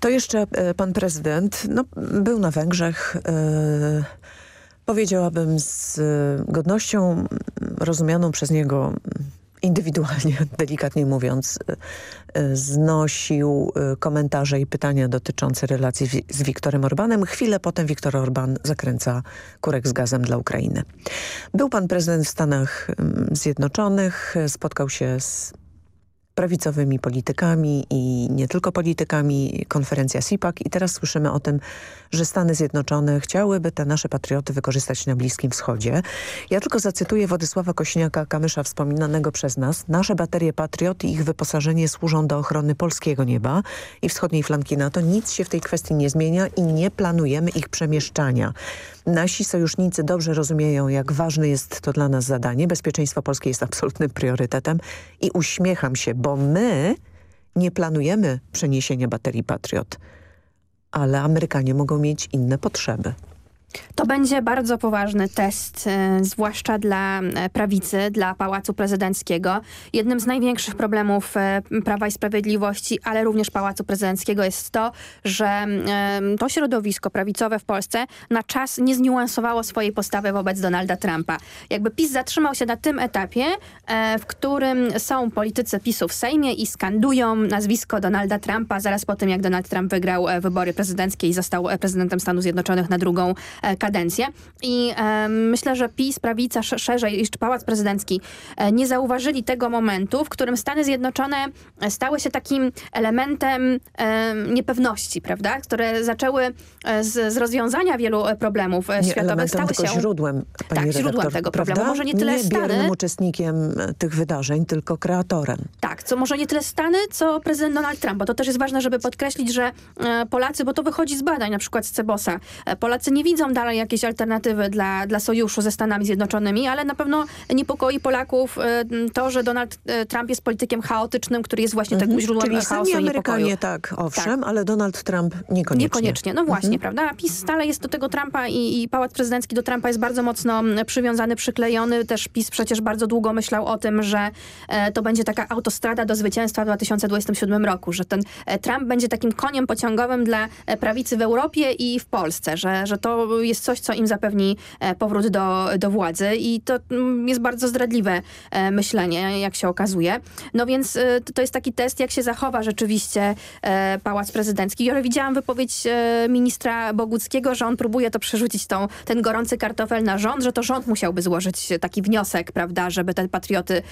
To jeszcze e, pan prezydent no, był na Węgrzech. E, powiedziałabym z e, godnością m, rozumianą przez niego m, indywidualnie, delikatnie mówiąc, znosił komentarze i pytania dotyczące relacji z Wiktorem Orbanem. Chwilę potem Wiktor Orban zakręca kurek z gazem dla Ukrainy. Był pan prezydent w Stanach mm, Zjednoczonych, spotkał się z prawicowymi politykami i nie tylko politykami, konferencja CIPAC i teraz słyszymy o tym, że Stany Zjednoczone chciałyby te nasze patrioty wykorzystać na Bliskim Wschodzie. Ja tylko zacytuję Władysława Kośniaka-Kamysza wspominanego przez nas. Nasze baterie Patriot i ich wyposażenie służą do ochrony polskiego nieba i wschodniej flanki NATO. Nic się w tej kwestii nie zmienia i nie planujemy ich przemieszczania. Nasi sojusznicy dobrze rozumieją, jak ważne jest to dla nas zadanie. Bezpieczeństwo polskie jest absolutnym priorytetem i uśmiecham się, bo my nie planujemy przeniesienia baterii Patriot, ale Amerykanie mogą mieć inne potrzeby. To będzie bardzo poważny test, e, zwłaszcza dla e, prawicy, dla Pałacu Prezydenckiego. Jednym z największych problemów e, Prawa i Sprawiedliwości, ale również Pałacu Prezydenckiego jest to, że to środowisko prawicowe w Polsce na czas nie zniuansowało swojej postawy wobec Donalda Trumpa. Jakby PiS zatrzymał się na tym etapie, w którym są politycy PiSu w Sejmie i skandują nazwisko Donalda Trumpa zaraz po tym, jak Donald Trump wygrał wybory prezydenckie i został prezydentem Stanów Zjednoczonych na drugą kadencję. I e, myślę, że PiS, prawica sz- szerzej, jeszcze Pałac Prezydencki e, nie zauważyli tego momentu, w którym Stany Zjednoczone e, stały się takim elementem e, niepewności, prawda? Które zaczęły e, z, z rozwiązania wielu e, problemów e, Nie światowych stały się... źródłem, pani tak, źródłem redaktor, tego prawda? problemu. Może nie tyle nie Stany... uczestnikiem e, tych wydarzeń, tylko kreatorem. Tak, co może nie tyle Stany, co prezydent Donald Trump, bo to też jest ważne, żeby podkreślić, że e, Polacy, bo to wychodzi z badań, na przykład z Cebosa, e, Polacy nie widzą dalej jakiejś alternatywy dla, dla sojuszu ze Stanami Zjednoczonymi, ale na pewno niepokoi Polaków e, to, że Donald e, Trump jest politykiem chaotycznym, który jest właśnie takim źródłem Mhm. Czyli chaosu sami i niepokoju. Amerykanie tak, owszem, ale Donald Trump niekoniecznie. Niekoniecznie, no właśnie, Mhm. prawda? A PiS stale jest do tego Trumpa i, i Pałac Prezydencki do Trumpa jest bardzo mocno przywiązany, przyklejony. Też PiS przecież bardzo długo myślał o tym, że e, to będzie taka autostrada do zwycięstwa w 2027 roku, że ten e, Trump będzie takim koniem pociągowym dla e, prawicy w Europie i w Polsce, że, że to jest coś, co im zapewni e, powrót do, do władzy i to mm, jest bardzo zdradliwe e, myślenie, jak się okazuje. No więc e, to- jest taki test, jak się zachowa rzeczywiście Pałac Prezydencki. Ja widziałam wypowiedź ministra Boguckiego, że on próbuje to przerzucić tą, ten gorący kartofel na rząd, że to rząd musiałby złożyć taki wniosek, prawda, żeby te patrioty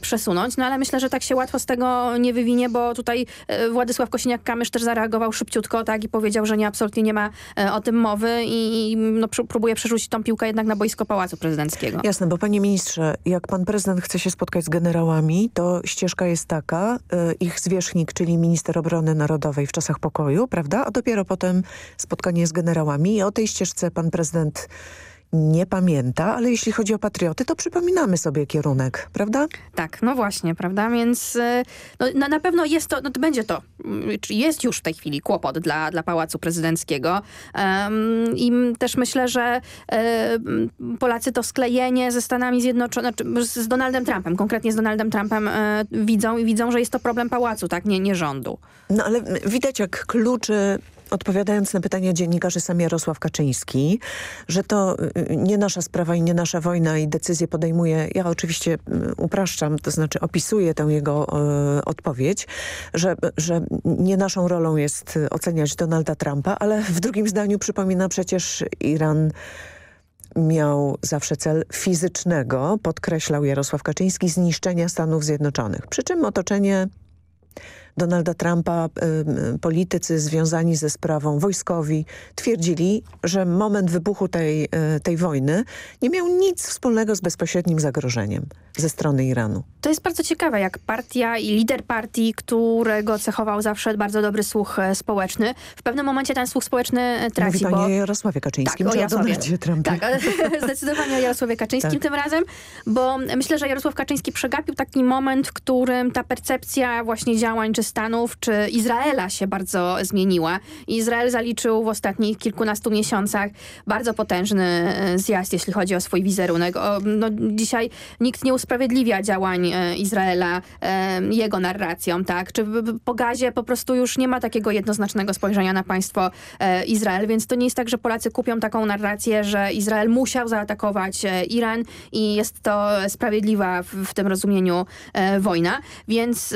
przesunąć. No ale myślę, że tak się łatwo z tego nie wywinie, bo tutaj Władysław Kosiniak-Kamysz też zareagował szybciutko, tak, i powiedział, że nie, absolutnie nie ma o tym mowy i i, no, pró- próbuje przerzucić tą piłkę jednak na boisko Pałacu Prezydenckiego. Jasne, bo panie ministrze, jak pan prezydent chce się spotkać z generałami, to ścieżka jest taka, y, ich zwierzchnik, czyli minister obrony narodowej w czasach pokoju, prawda? A dopiero potem spotkanie z generałami i o tej ścieżce pan prezydent nie pamięta, ale jeśli chodzi o patrioty, to przypominamy sobie kierunek, prawda? Tak, no właśnie, prawda? Więc y, no, na, na pewno jest to, no to będzie to, jest już w tej chwili kłopot dla, dla Pałacu Prezydenckiego. Em, I też myślę, że em, Polacy to sklejenie ze Stanami Zjednoczonymi, z, Donaldem Trumpem, konkretnie z Donaldem Trumpem e, widzą i widzą, że jest to problem Pałacu, tak, nie, nie rządu. No ale widać jak kluczy, odpowiadając na pytania dziennikarzy sam Jarosław Kaczyński, że to y, nie nasza sprawa i nie nasza wojna i decyzje podejmuje, ja oczywiście y, upraszczam, to znaczy opisuję tę jego y, odpowiedź, że, że nie naszą rolą jest y, oceniać Donalda Trumpa, ale w drugim zdaniu przypomina przecież Iran miał zawsze cel fizycznego, podkreślał Jarosław Kaczyński, zniszczenia Stanów Zjednoczonych. Przy czym otoczenie Donalda Trumpa, politycy związani ze sprawą, wojskowi, twierdzili, że moment wybuchu tej, y, tej wojny nie miał nic wspólnego z bezpośrednim zagrożeniem ze strony Iranu. To jest bardzo ciekawe, jak partia i lider partii, którego cechował zawsze bardzo dobry słuch e, społeczny, w pewnym momencie ten słuch społeczny e, traci, Mówi pani bo... o Jarosławie Kaczyńskim, Tak, czy o. Donaldzie Trumpie? Tak, zdecydowanie o Jarosławie Kaczyńskim Tak. tym razem, bo myślę, że Jarosław Kaczyński przegapił taki moment, w którym ta percepcja właśnie działań czy Stanów, czy Izraela się bardzo zmieniła. Izrael zaliczył w ostatnich kilkunastu miesiącach bardzo potężny e, zjazd, jeśli chodzi o swój wizerunek. O, no, dzisiaj nikt nie usprawiedliwia działań e, Izraela e, jego narracją, tak? Czy po gazie po prostu już nie ma takiego jednoznacznego spojrzenia na państwo Izrael, więc to nie jest tak, że Polacy kupią taką narrację, że Izrael musiał zaatakować Iran i jest to sprawiedliwa w, w tym rozumieniu wojna, więc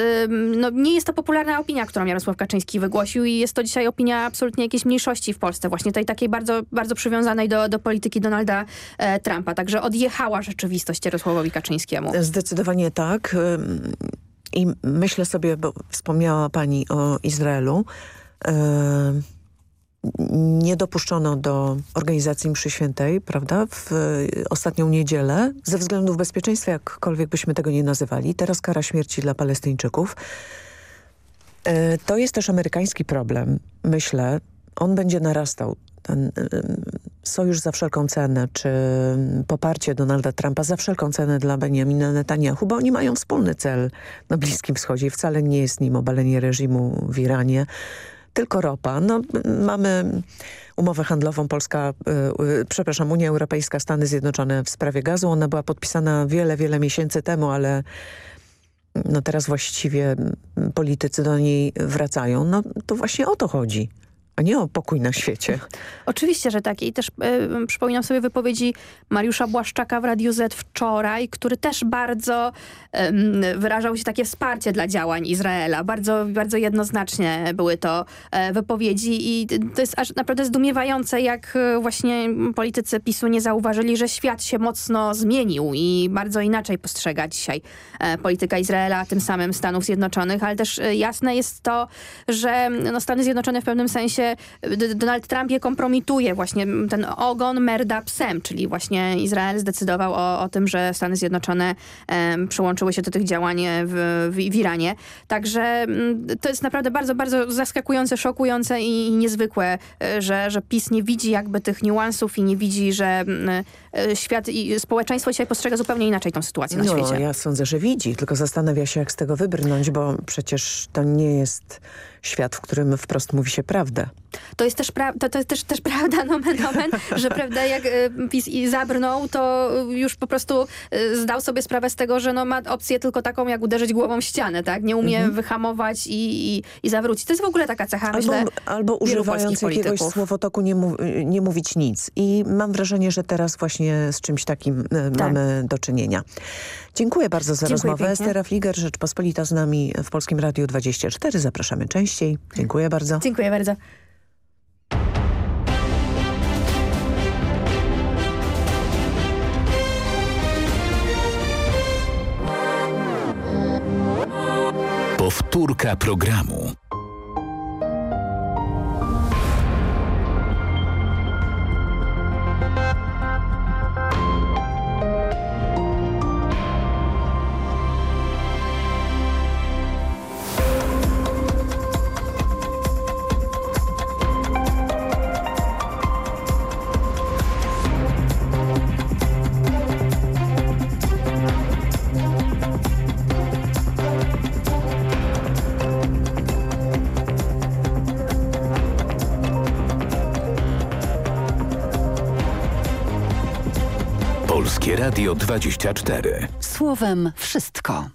no, nie jest to popularna opinia, którą Jarosław Kaczyński wygłosił i jest to dzisiaj opinia absolutnie jakiejś mniejszości w Polsce, właśnie tej takiej bardzo, bardzo przywiązanej do, do polityki Donalda e, Trumpa, także odjechała rzeczywistość Jarosławowi Kaczyńskiemu. Zdecydowanie tak. I myślę sobie, bo wspomniała pani o Izraelu, ym, nie dopuszczono do organizacji mszy świętej, prawda, w y, ostatnią niedzielę, ze względów bezpieczeństwa, jakkolwiek byśmy tego nie nazywali. Teraz kara śmierci dla Palestyńczyków. E, To jest też amerykański problem, myślę. On będzie narastał. Ten ym, sojusz za wszelką cenę, czy poparcie Donalda Trumpa za wszelką cenę dla Benjamina Netanyahu, bo oni mają wspólny cel na Bliskim Wschodzie. Wcale nie jest nim obalenie reżimu w Iranie, tylko ropa. No, mamy umowę handlową Polska, y, y, przepraszam, Unia Europejska, Stany Zjednoczone w sprawie gazu. Ona była podpisana wiele, wiele miesięcy temu, ale no teraz właściwie politycy do niej wracają. No to właśnie o to chodzi, a nie o pokój na świecie. Oczywiście, że tak. I też e, przypominam sobie wypowiedzi Mariusza Błaszczaka w Radiu Z wczoraj, który też bardzo em, wyrażał się takie wsparcie dla działań Izraela. Bardzo, bardzo jednoznacznie były to e, wypowiedzi i to jest aż naprawdę zdumiewające, jak e, właśnie politycy PiSu nie zauważyli, że świat się mocno zmienił i bardzo inaczej postrzega dzisiaj polityka Izraela, tym samym Stanów Zjednoczonych, ale też jasne jest to, że no, Stany Zjednoczone w pewnym sensie D- Donald Trump je kompromituje właśnie ten ogon merda psem, czyli właśnie Izrael zdecydował o, o tym, że Stany Zjednoczone em, przyłączyły się do tych działań w, w, w Iranie. Także mm, to jest naprawdę bardzo, bardzo zaskakujące, szokujące i, i niezwykłe, e, że, że PiS nie widzi jakby tych niuansów i nie widzi, że mm, e, świat i społeczeństwo dzisiaj postrzega zupełnie inaczej tą sytuację na no, świecie. ja sądzę, że widzi, tylko zastanawia się, jak z tego wybrnąć, bo przecież to nie jest świat, w którym wprost mówi się prawdę. To jest też, to, to jest też, też prawda, nomen, nomen, że prawda, jak y, PiS zabrnął, to już po prostu y, zdał sobie sprawę z tego, że no, ma opcję tylko taką, jak uderzyć głową w ścianę, tak? Nie umie Mhm. wyhamować i, i, i zawrócić. To jest w ogóle taka cecha, Albo, myślę, albo używając jakiegoś polityków. słowotoku nie, mów, nie mówić nic. I mam wrażenie, że teraz właśnie z czymś takim e, Tak. mamy do czynienia. Dziękuję bardzo za Dziękuję rozmowę. pięknie. Estera Fliger, Rzeczpospolita z nami w Polskim Radiu 24. Zapraszamy częściej. Dziękuję bardzo. Dziękuję bardzo. Powtórka programu. Polskie Radio 24. Słowem wszystko.